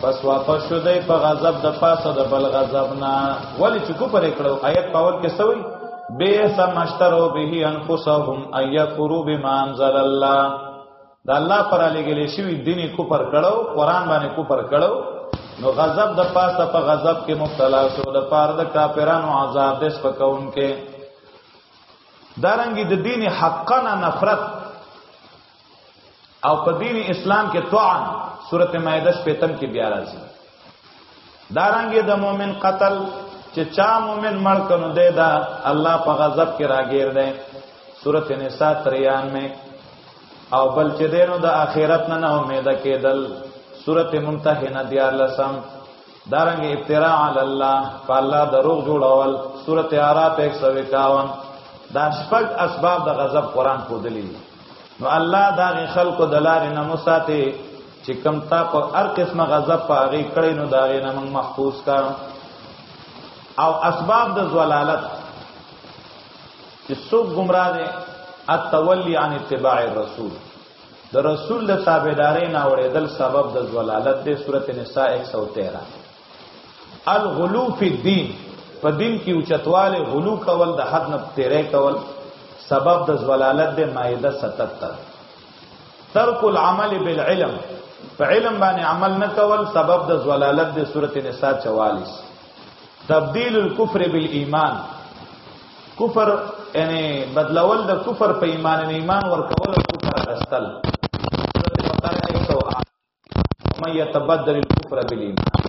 پس واپس شو دی په غضب د پاسه د بل غضب نه ولی چې کو پرې کړو آیت پاول کې سوی به سمشترو به انفسهم ايفرو بما انزل الله دا الله پر علی ګلې شوی دیني کو پر کړو قران باندې کو پر کړو نو غضب د پاسه په غضب کې مبتلا شو د پاره د کافرانو عذاب دې سپکون کې دارنګي د دین حقنا نفرت او په دین اسلام کې طعن سورته مائده شپږم کې بیا راځي دارنګ د مؤمن قتل چې چا مؤمن مړ کنو دی دا الله په غضب کې راګیر دی سورته نساء 93 او بل چې دینو د آخرت نه نه امید کېدل سورته ممتحنه دیار لسم دارنګ افتراء علی الله فالله دروغ جوړول سورۃ اعراف 151 دا شپږ اسباب د غضب قران کو دلیل نو الله دا خلق دلار نه مساته چې کم تا په هر قسمه غضب په هغه کړي نو دا نه موږ محفوظ کا او اسباب د زلالت چې څوک گمراه دي التولی عن اتباع الرسول د رسول د تابعداري نه اوریدل سبب د زلالت دی سورته نساء 113 الغلو فی الدین په دین کې اوچتواله غلو کول د حد نه تیرې کول سبب د زلالت دی مائده 77 ترک العمل بالعلم په علم باندې عمل نه کول سبب د زلالت دی سورته نساء 44 تبديل الكفر بالإيمان کفر یعنی بدلول د کفر په ایمان نه ایمان ورکول او کفر استل سورته بقره 108 من يتبدل الكفر بالايمان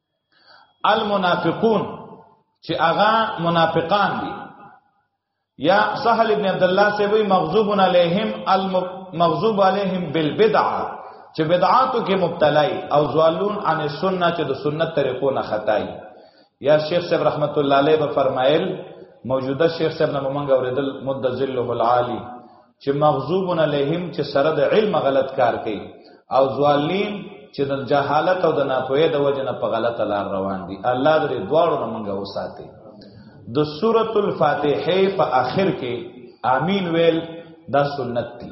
المنافقون چې هغه منافقان دي یا سهل ابن عبد الله سے وی مغضوب علیہم المغضوب علیہم بالبدعه چې بدعاتو کې مبتلا او زوالون عن السنه چې د سنت طریقو نه خطای یا شیخ صاحب رحمت الله علیه فرمایل موجوده شیخ صاحب نه مونږ اوریدل مد ذله العالی چې مغضوبون علیهم چې سره د علم غلط کار کوي او ظالمین چې د جهالت او د ناپوهۍ د وجه نه په غلطه لار روان دي الله دې دواړو نه مونږه وساتي د سورۃ الفاتحه په آخر کې امین ویل دا سنت دی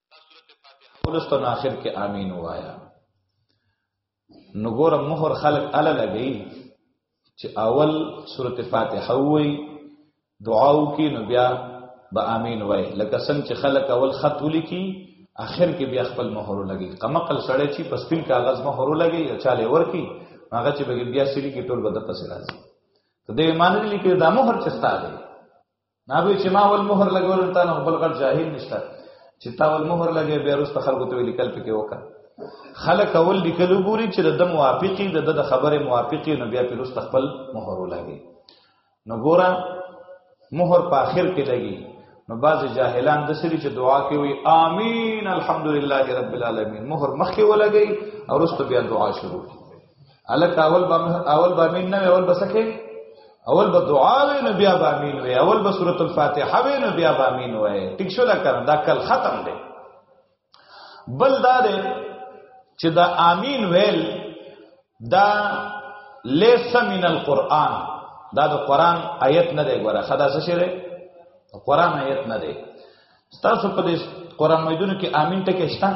دا سورته فاتحه ولست نو اخر کې امين وایا نو ګور مہر خلق الا لګي چې اول سورته فاتحه وای دعاو کې نو بیا به امين وای لکه څنګه چې خلق اول خط ولیکي اخر کې بیا خپل مہر لګي قمقل سړی چې پسپین کاغذ مہر لګي یا چاله ورکی هغه چې بیا سړي کې ټول بده پسې راځي ته دې ایمان لیکي دا مہر چستا دی نابې چې ما ول مهر لګول ته نو بل غټ جاهل نشته چې تا ول مهر لګې به روسته خلکو ته لیکل پکې وکړه خلک اول لیکل ګوري چې د موافقي د د خبره موافقي نو بیا په روسته خپل مهر ولګي نو ګوره مهر په اخر کې لګي نو باز جاهلان د سری چې دعا کوي امين الحمدلله رب العالمین مهر مخکې ولګي او روسته بیا دعا شروع کی الک اول با اول با مين نه اول بسکه اول به دعا وې نو بیا به امين وې اول به سورۃ الفاتحه وې نو بیا به امين وې ټیک شو دا کار دا کل ختم دی بل دا دی چې دا امين ویل دا ليس من القرآن دا د قران آیت نه دی ګوره خدا څه شری قران آیت نه دی تاسو په دې قران مېدونو کې امين ټکی شته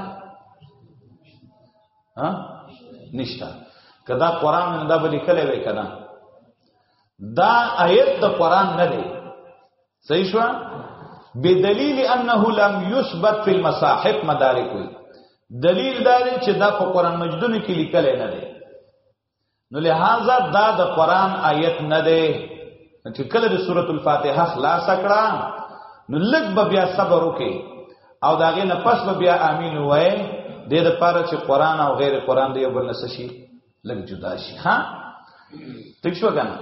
ها نشته کدا قران مونږ دا به لیکلې وې کنه دا آیت د قران نه دی صحیح شو بدلیل انه لم یثبت فی المصاحف مدارک وی دلیل دا دی چې دا په قران مجدونه کې لیکل نه دی نو لہذا دا د قران آیت نه دی چې کله د سورۃ الفاتحه خلاص کړه نو لږ به بیا صبر وکي او دا غي نه پس به بیا امین وای د دې لپاره چې قران او غیر قران دی بل نس شي لږ جدا شي ها تک شو کنه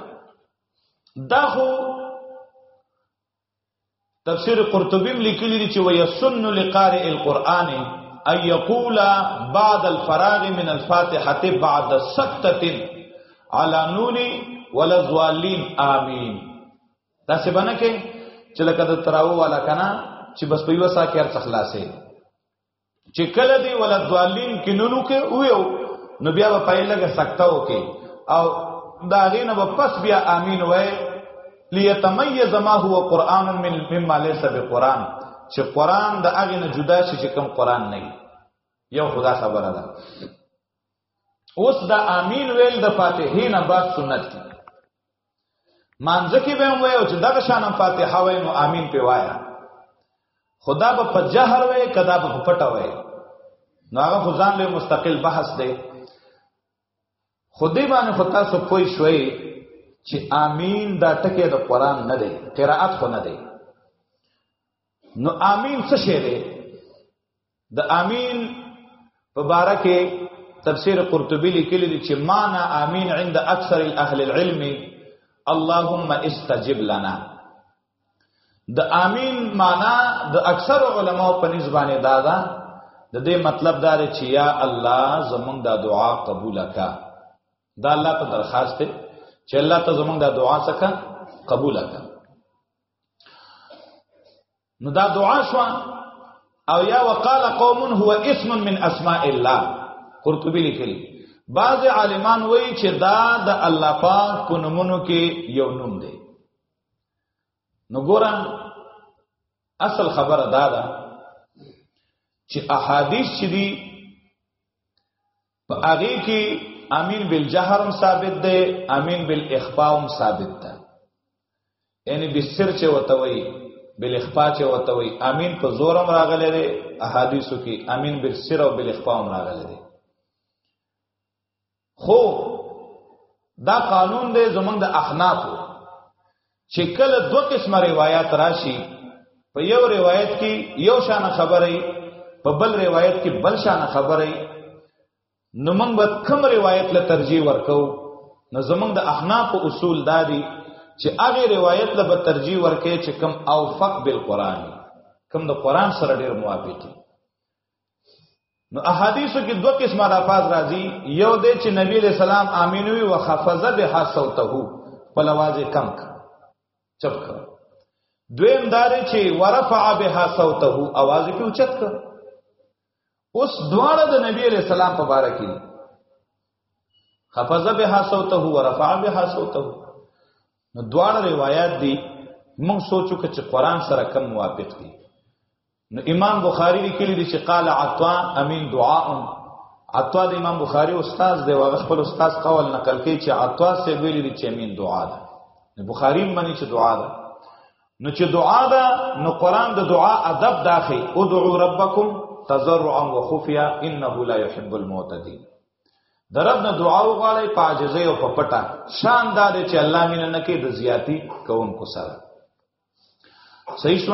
دا خو تفسیر قرطبی لیکلی دی چې ويسن لقارئ القرآن ان يقول بعد الفراغ من الفاتحه بعد سکته على نون ولذوالین امين دا څه باندې کې چې لکه د تراو والا کنا چې بس په یو سا کې ارڅ خلاصې چې کله دی ولا دوالین کې نونو کې او یو نو بیا په لګه سکتا وکي او دا غینه په پس بیا امین وای لیتمیز ما هو قران من مما ليس بقران چې قران د هغه نه جدا شي چې کوم قران نه یو خدا خبره ده اوس دا امین ویل د فاتحه نه بعد سنت دی مانځ کې به وای او چې دغه شان فاتحه وای نو امین په وایا خدا به په جهر وای کدا به پټه وای نو هغه خدان له مستقل بحث دی خدای باندې خو تاسو پوي شوي چې امین دا ټکی د قران نه دی قرائت خو نه دی نو امین څه شی دی د امین په باره کې تفسیر قرطبی لیکلی دی چې معنا امین عند اکثر اهل العلم اللهم استجب لنا د امین معنا د اکثر علماو په نسبانه دا ده د دې مطلب دا دی چې یا الله زمونږ دا دعا قبول کا دا الله ته درخواست دی چې الله ته زمونږ دا دعا څخه قبول کا نو دا دعا شو او یا وقال قوم هو اسم من اسماء الله قرطبی لیکلی بعض عالمان وایي چې دا د الله پاک په نومونو کې یو نوم دی نو ګورم اصل خبره دا ده چې احادیث چې دي په هغه کې امین بالجهر هم ثابت ده امین بالاخفاء هم ثابت ده یعنی بسر چې وتوي بالاخفاء چې وتوي امین په زور هم راغلی دی احادیثو کې امین بالسر او بالاخفاء هم راغلی دی خو دا قانون دی زمونږ د احنافو چې کله دوه قسمه روایت راشي په یو روایت کې یو شان خبره په بل روایت کې بل شان خبره نو موږ به کوم روایت له ترجیح ورکو نو زمونږ د احناف اصول دادي چې هغه روایت له به ترجیح ورکې چې کم اوفق بالقران کم د قران سره ډیر موافقي نو احادیثو کې دوه قسمه الفاظ راځي یو د چې نبی له سلام امین وی او خفض به صوته په لواز کم چپ کړ دویم دار چې ورفع بها صوته आवाज کې اوچت کړ اوس دواړه د نبی له سلام په باره کې خفض بها صوته ورفع بها صوته نو دواړه روایت دي موږ سوچو چې قران سره کم موافق دي نو امام بخاری لیکلی دی چې قال عطا امین دعاء عطا د امام بخاری استاد دی واغ خپل استاد قول نقل کوي چې عطا سه ویلی دی چې امین دعا ده بخاری منی چې دعا ده نو چې دعا ده نو قران د دعا ادب داخی ادعو ربکم تضرعا وخفیا انه لا يحب المعتدين درب نه دعا وغواړی پاجزه او پپټا شاندار چې الله مين نه کې د زیاتی کوونکو سره صحیح شو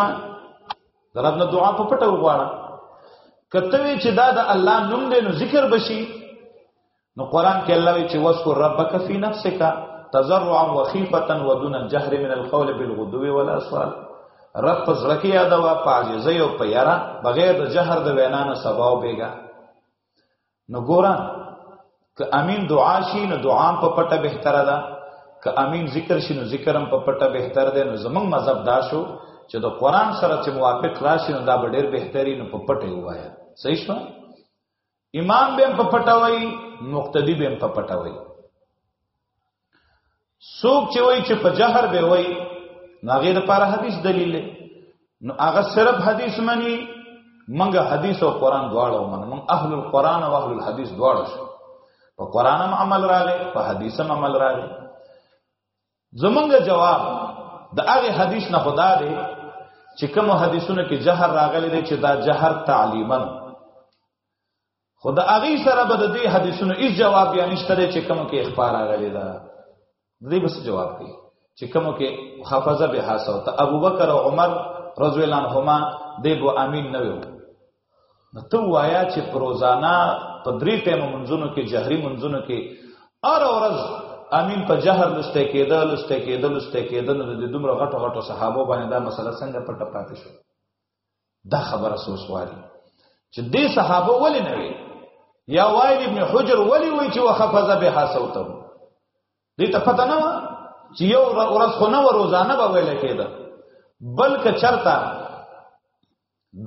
درب نه دعا په پټه وغواړه کته وی چې دا د الله نوم دی نو ذکر بشي نو قران کې الله وی چې وذكر ربک فی نفسک تضرعا وخیفتا ودون الجهر من القول بالغدو ولا صال رب پزړه کې یاد وا پاجزه او پیرا بغیر د جهر د وینا نه سباو بیګا نو ګوره که امین دعا شي نو دعا په پټه بهتره ده که امین ذکر شي نو ذکرم په پټه بهتر ده نو زمنګ مذهب دا شو چې د قران سره چې موافق راشي نو دا به ډیر بهتري نو په پټه وایا صحیح شو امام به په پټه وای مقتدی به په پټه وای سوک چې وای چې په جهر به وای ناغه د پاره حدیث دلیل نو هغه صرف حدیث منی منګه حدیث او قران دواړو من من اهل القران او اهل الحديث دواړو شو په قران هم عمل راغی په حدیث هم عمل راغی زمونږ جواب د هغه حدیث نه خدا دی چې کوم حدیثونه کې جهر راغلي دي چې دا جهر تعلیمن خو د هغه سره به د دې حدیثونو هیڅ جواب یا نشته دی چې کوم کې اخبار راغلی دا دې بس جواب کوي چې کوم کې حفظه به حاصل ته ابو بکر او عمر رضی الله عنهما دې بو امین نه وو نو ته وایا چې پروزانا په درې ټیم منځونو کې جهري منځونو کې ار اورز امین په جهر لسته کېده لسته کېده لسته کېده نو د دومره غټو غټو صحابه باندې دا مسله څنګه پټه پاتې شو دا خبره سوسواري چې دې صحابه ولې نه وي یا وائل ابن حجر ولې وی چې وخفض بها صوته دې ته پته نه و چې یو ورځ خو نه روزانه به ویل کېده بلکې چرتا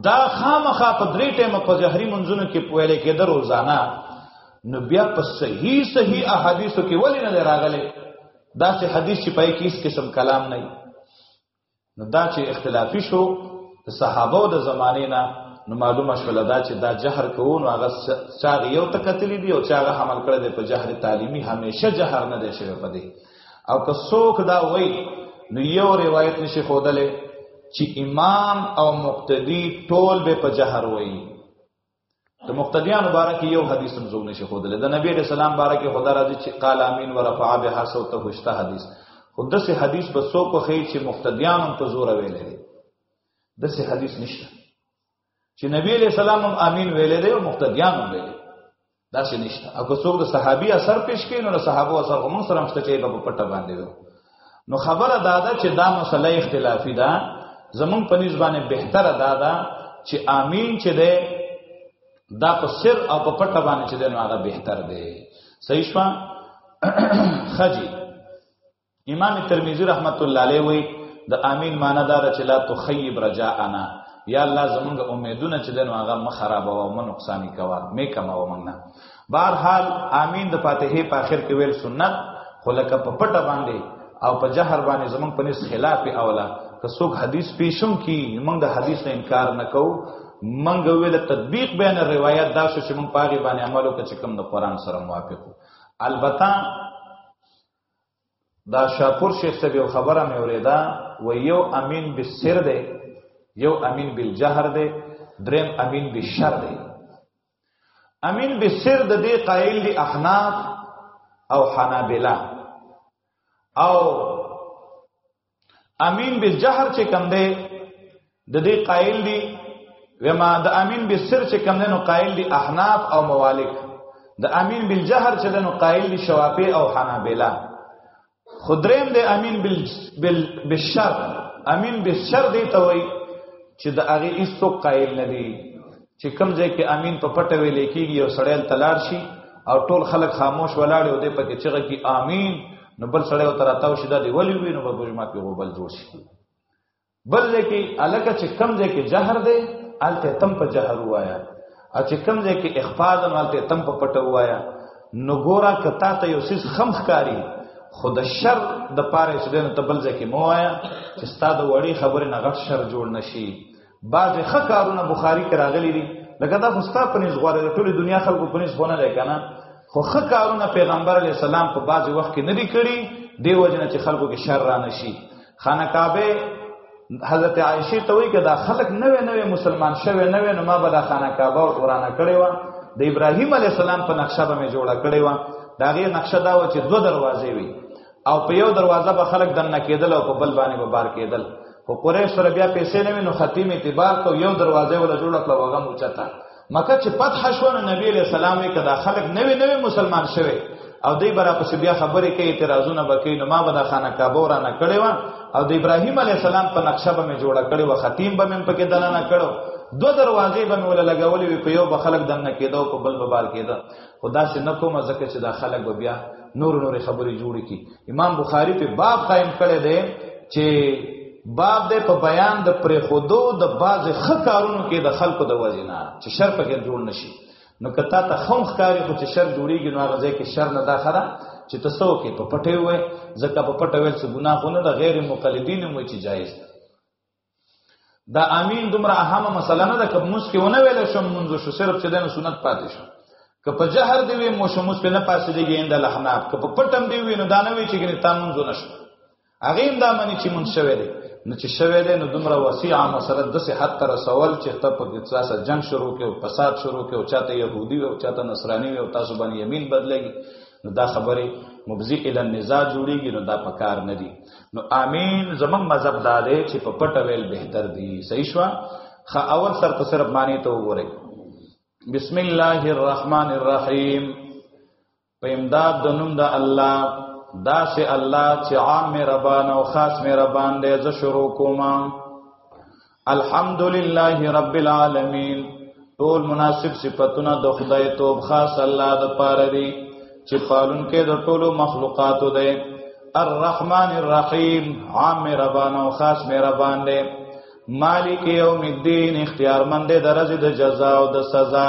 دا خامخا په درې ټیمه په زهري منځونو کې ویل کېده روزانه نو بیا په صحیح صحیح احادیثو کې ولې نه راغلي دا چې حدیث چې پای کې هیڅ قسم کلام نه نو دا چې اختلافي شو د صحابه او د زمانه نه نو معلومه شول دا چې دا جهر کوو نو هغه چاغ یو تکتلی دی او چاغ حمل کړی دی په جهر تعلیمی همیشه جهر نه دی شوی په دی او که څوک دا وای نو یو روایت نشي خودلې چې امام او مقتدی ټول به په جهر وایي د مقتدیان مبارک یو حدیث هم زونه شي خود له نبی رسول الله مبارک خدا راځي چې قال امین ورفع بها صوته هشته حدیث خود سه حدیث په سو کو خې چې مقتدیان هم په زور ویلې دي د سه حدیث نشته چې نبی علیہ السلام هم امین ویلې دي او مقتدیان هم ویلې دا سه نشته او که څوک د صحابي اثر پیش کین نو صحابه اثر هم سره مشته چې په پټه باندې وي نو خبره دا ده چې دا مسله اختلافي ده زمون په نسبانه بهتره دا ده چې امین چې ده دا په سر او په پټه باندې چې ده نو هغه بهتر دی صحیح شو خجی امام ترمذی رحمت الله علیه وی د امین معنی دا چې لا تخیب رجاءنا یا الله زمونږ امیدونه چې دنو هغه مخرب او من نقصان کوا مې کما و مننه بهر حال امين د فاتحه په اخر کې ویل سنت خو لکه په پټه باندې او په جهر باندې زمونږ په نس خلاف اوله که څوک حدیث پیشم کی موږ د حدیث نه انکار نکو موږ ویل تطبیق بین روایت دا شو چې موږ پاغي باندې عمل وکړو چې کوم د قران سره موافق البته دا شاپور شیخ صاحب یو خبره مې اوریدا و یو امین بالسر دی یو امین بالجهر دی دریم امین بالشر دی امین بسر د دې قائل دي احناف او حنابلہ او امین بالجهر چې کم دی د دې قائل دي وما د امین بسر چې کم دی نو قائل دي احناف او موالک د امین بالجهر چې دنو قائل دي شوافی او حنابلہ خدریم د امین بل بل بشر امین بشر دی ته وای چې د هغه ایستو قائل نه دی چې کوم ځای کې امین په پټه ویل کېږي او سړی تلار شي او ټول خلک خاموش ولاړ او د پکې چغه کې امین نو بل سړی او تراتاو شي د ولی وی نو په جمعه کې غوبل جوړ شي بل لکه الکه چې کم ځای کې جهر دی الته تم په جهر وایا او چې کم ځای کې اخفاء ده الته تم په پټ وایا نو ګورا کتا ته یو سیس خمخ کاری خود شر د پاره چې دنه تبل ځکه مو وایا چې ستاسو وړي خبره نه غټ شر جوړ نشي بعض ښه کارونه بخاری کې راغلي دي لکه دا خو ستاسو په نسبت غواړي ټول دنیا خلکو په نسبت نه لیکنه خو ښه کارونه پیغمبر علی السلام په بعض وخت کې نه دي کړی دی وجنه چې خلکو کې شر را نشي خانه کعبه حضرت عائشه ته وی کدا خلق نوې نوې مسلمان شوه نوې نو ما به د خانه کعبه ورانه کړې و د ابراهیم علی السلام په نقشه به جوړه کړې و دا غي نقشه دا و چې دوه دروازې وي او په یو دروازه به خلق دنه کېدل او په بل باندې به بار کېدل خو قریش سره بیا پیسې نه وینو ختیمه اعتبار ته یو دروازه ولا جوړه کړو هغه موچتا مکه چې فتح شو نو نبی علیہ السلام یې کدا خلک نوې نوې مسلمان شوه او دوی برا پس بیا خبرې کوي اعتراضونه وکړي نو ما به د خانه کعبه ورانه کړې و او د ابراهیم علی السلام په نقشه به مې جوړه کړې و ختیم به مې پکې دلانه کړو دو دروازې به مې ولا لګولې وي په یو به خلک دنه کېدو په بل به بار کېده خدا سي نکوم ځکه چې دا خلک به بیا نور نور خبرې جوړې کی امام بخاری په باب قائم کړی دی چې باب دې په بیان د پر خودو د باز خکارونو کې د خلکو د وزنا چې شر په کې جوړ نشي نو کته ته خون خکاری خو چې شر جوړیږي نو هغه ځای کې شر نه داخله چې تاسو کې په پټه وې ځکه په پټه وې چې ګناه خو نه د غیر مقلدین مو چې جایز ده دا امین دومره اهمه مسله نه ده کوم موږ کې ونه ویل شو موږ شو صرف چې دنه سنت پاتې شو که په جهر دی وي مو شموس په نه پاسې دی ګیند لحناب که په پټم دی وي نو دانه وی چې ګنې تا مونږ نه شو هغه هم دا منی چې مونږ شوی دی نو چې شوی دی نو دومره وسیع مسله د صحت تر سوال چې ته په احساس جنگ شروع کې او فساد شروع کې او چاته يهودي او چاته نصراني او تاسو باندې يمين بدلېږي نو دا خبره مبزي ال النزاع جوړيږي نو دا پکار نه دي نو امین زمنګ مذهب دا دی چې په پټه ویل بهتر دی صحیح شو خا اول سر ته صرف معنی ته وګورئ بسم الله الرحمن الرحیم په امداد د نوم د الله دا سه الله چې عام مهربان او خاص مهربان دی زه شروع کوم الحمد لله رب العالمین ټول مناسب صفاتونه د خدای توب خاص الله د پاره دي چې پالون کې د ټولو مخلوقاتو دی الرحمن الرحیم عام مهربان او خاص مهربان دی مالک یوم الدین اختیارمند دی درجه د جزا او د سزا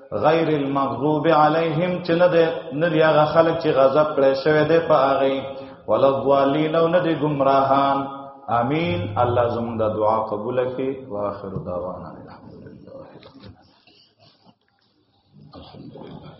غیر المغضوب علیهم چې نه ده نه دی هغه خلک چې غضب کړی شوی دی په هغه ولا الضالین او نه دی گمراهان امین الله زموږ د دعا قبول کړي واخر دعوانا الحمدلله الحمدلله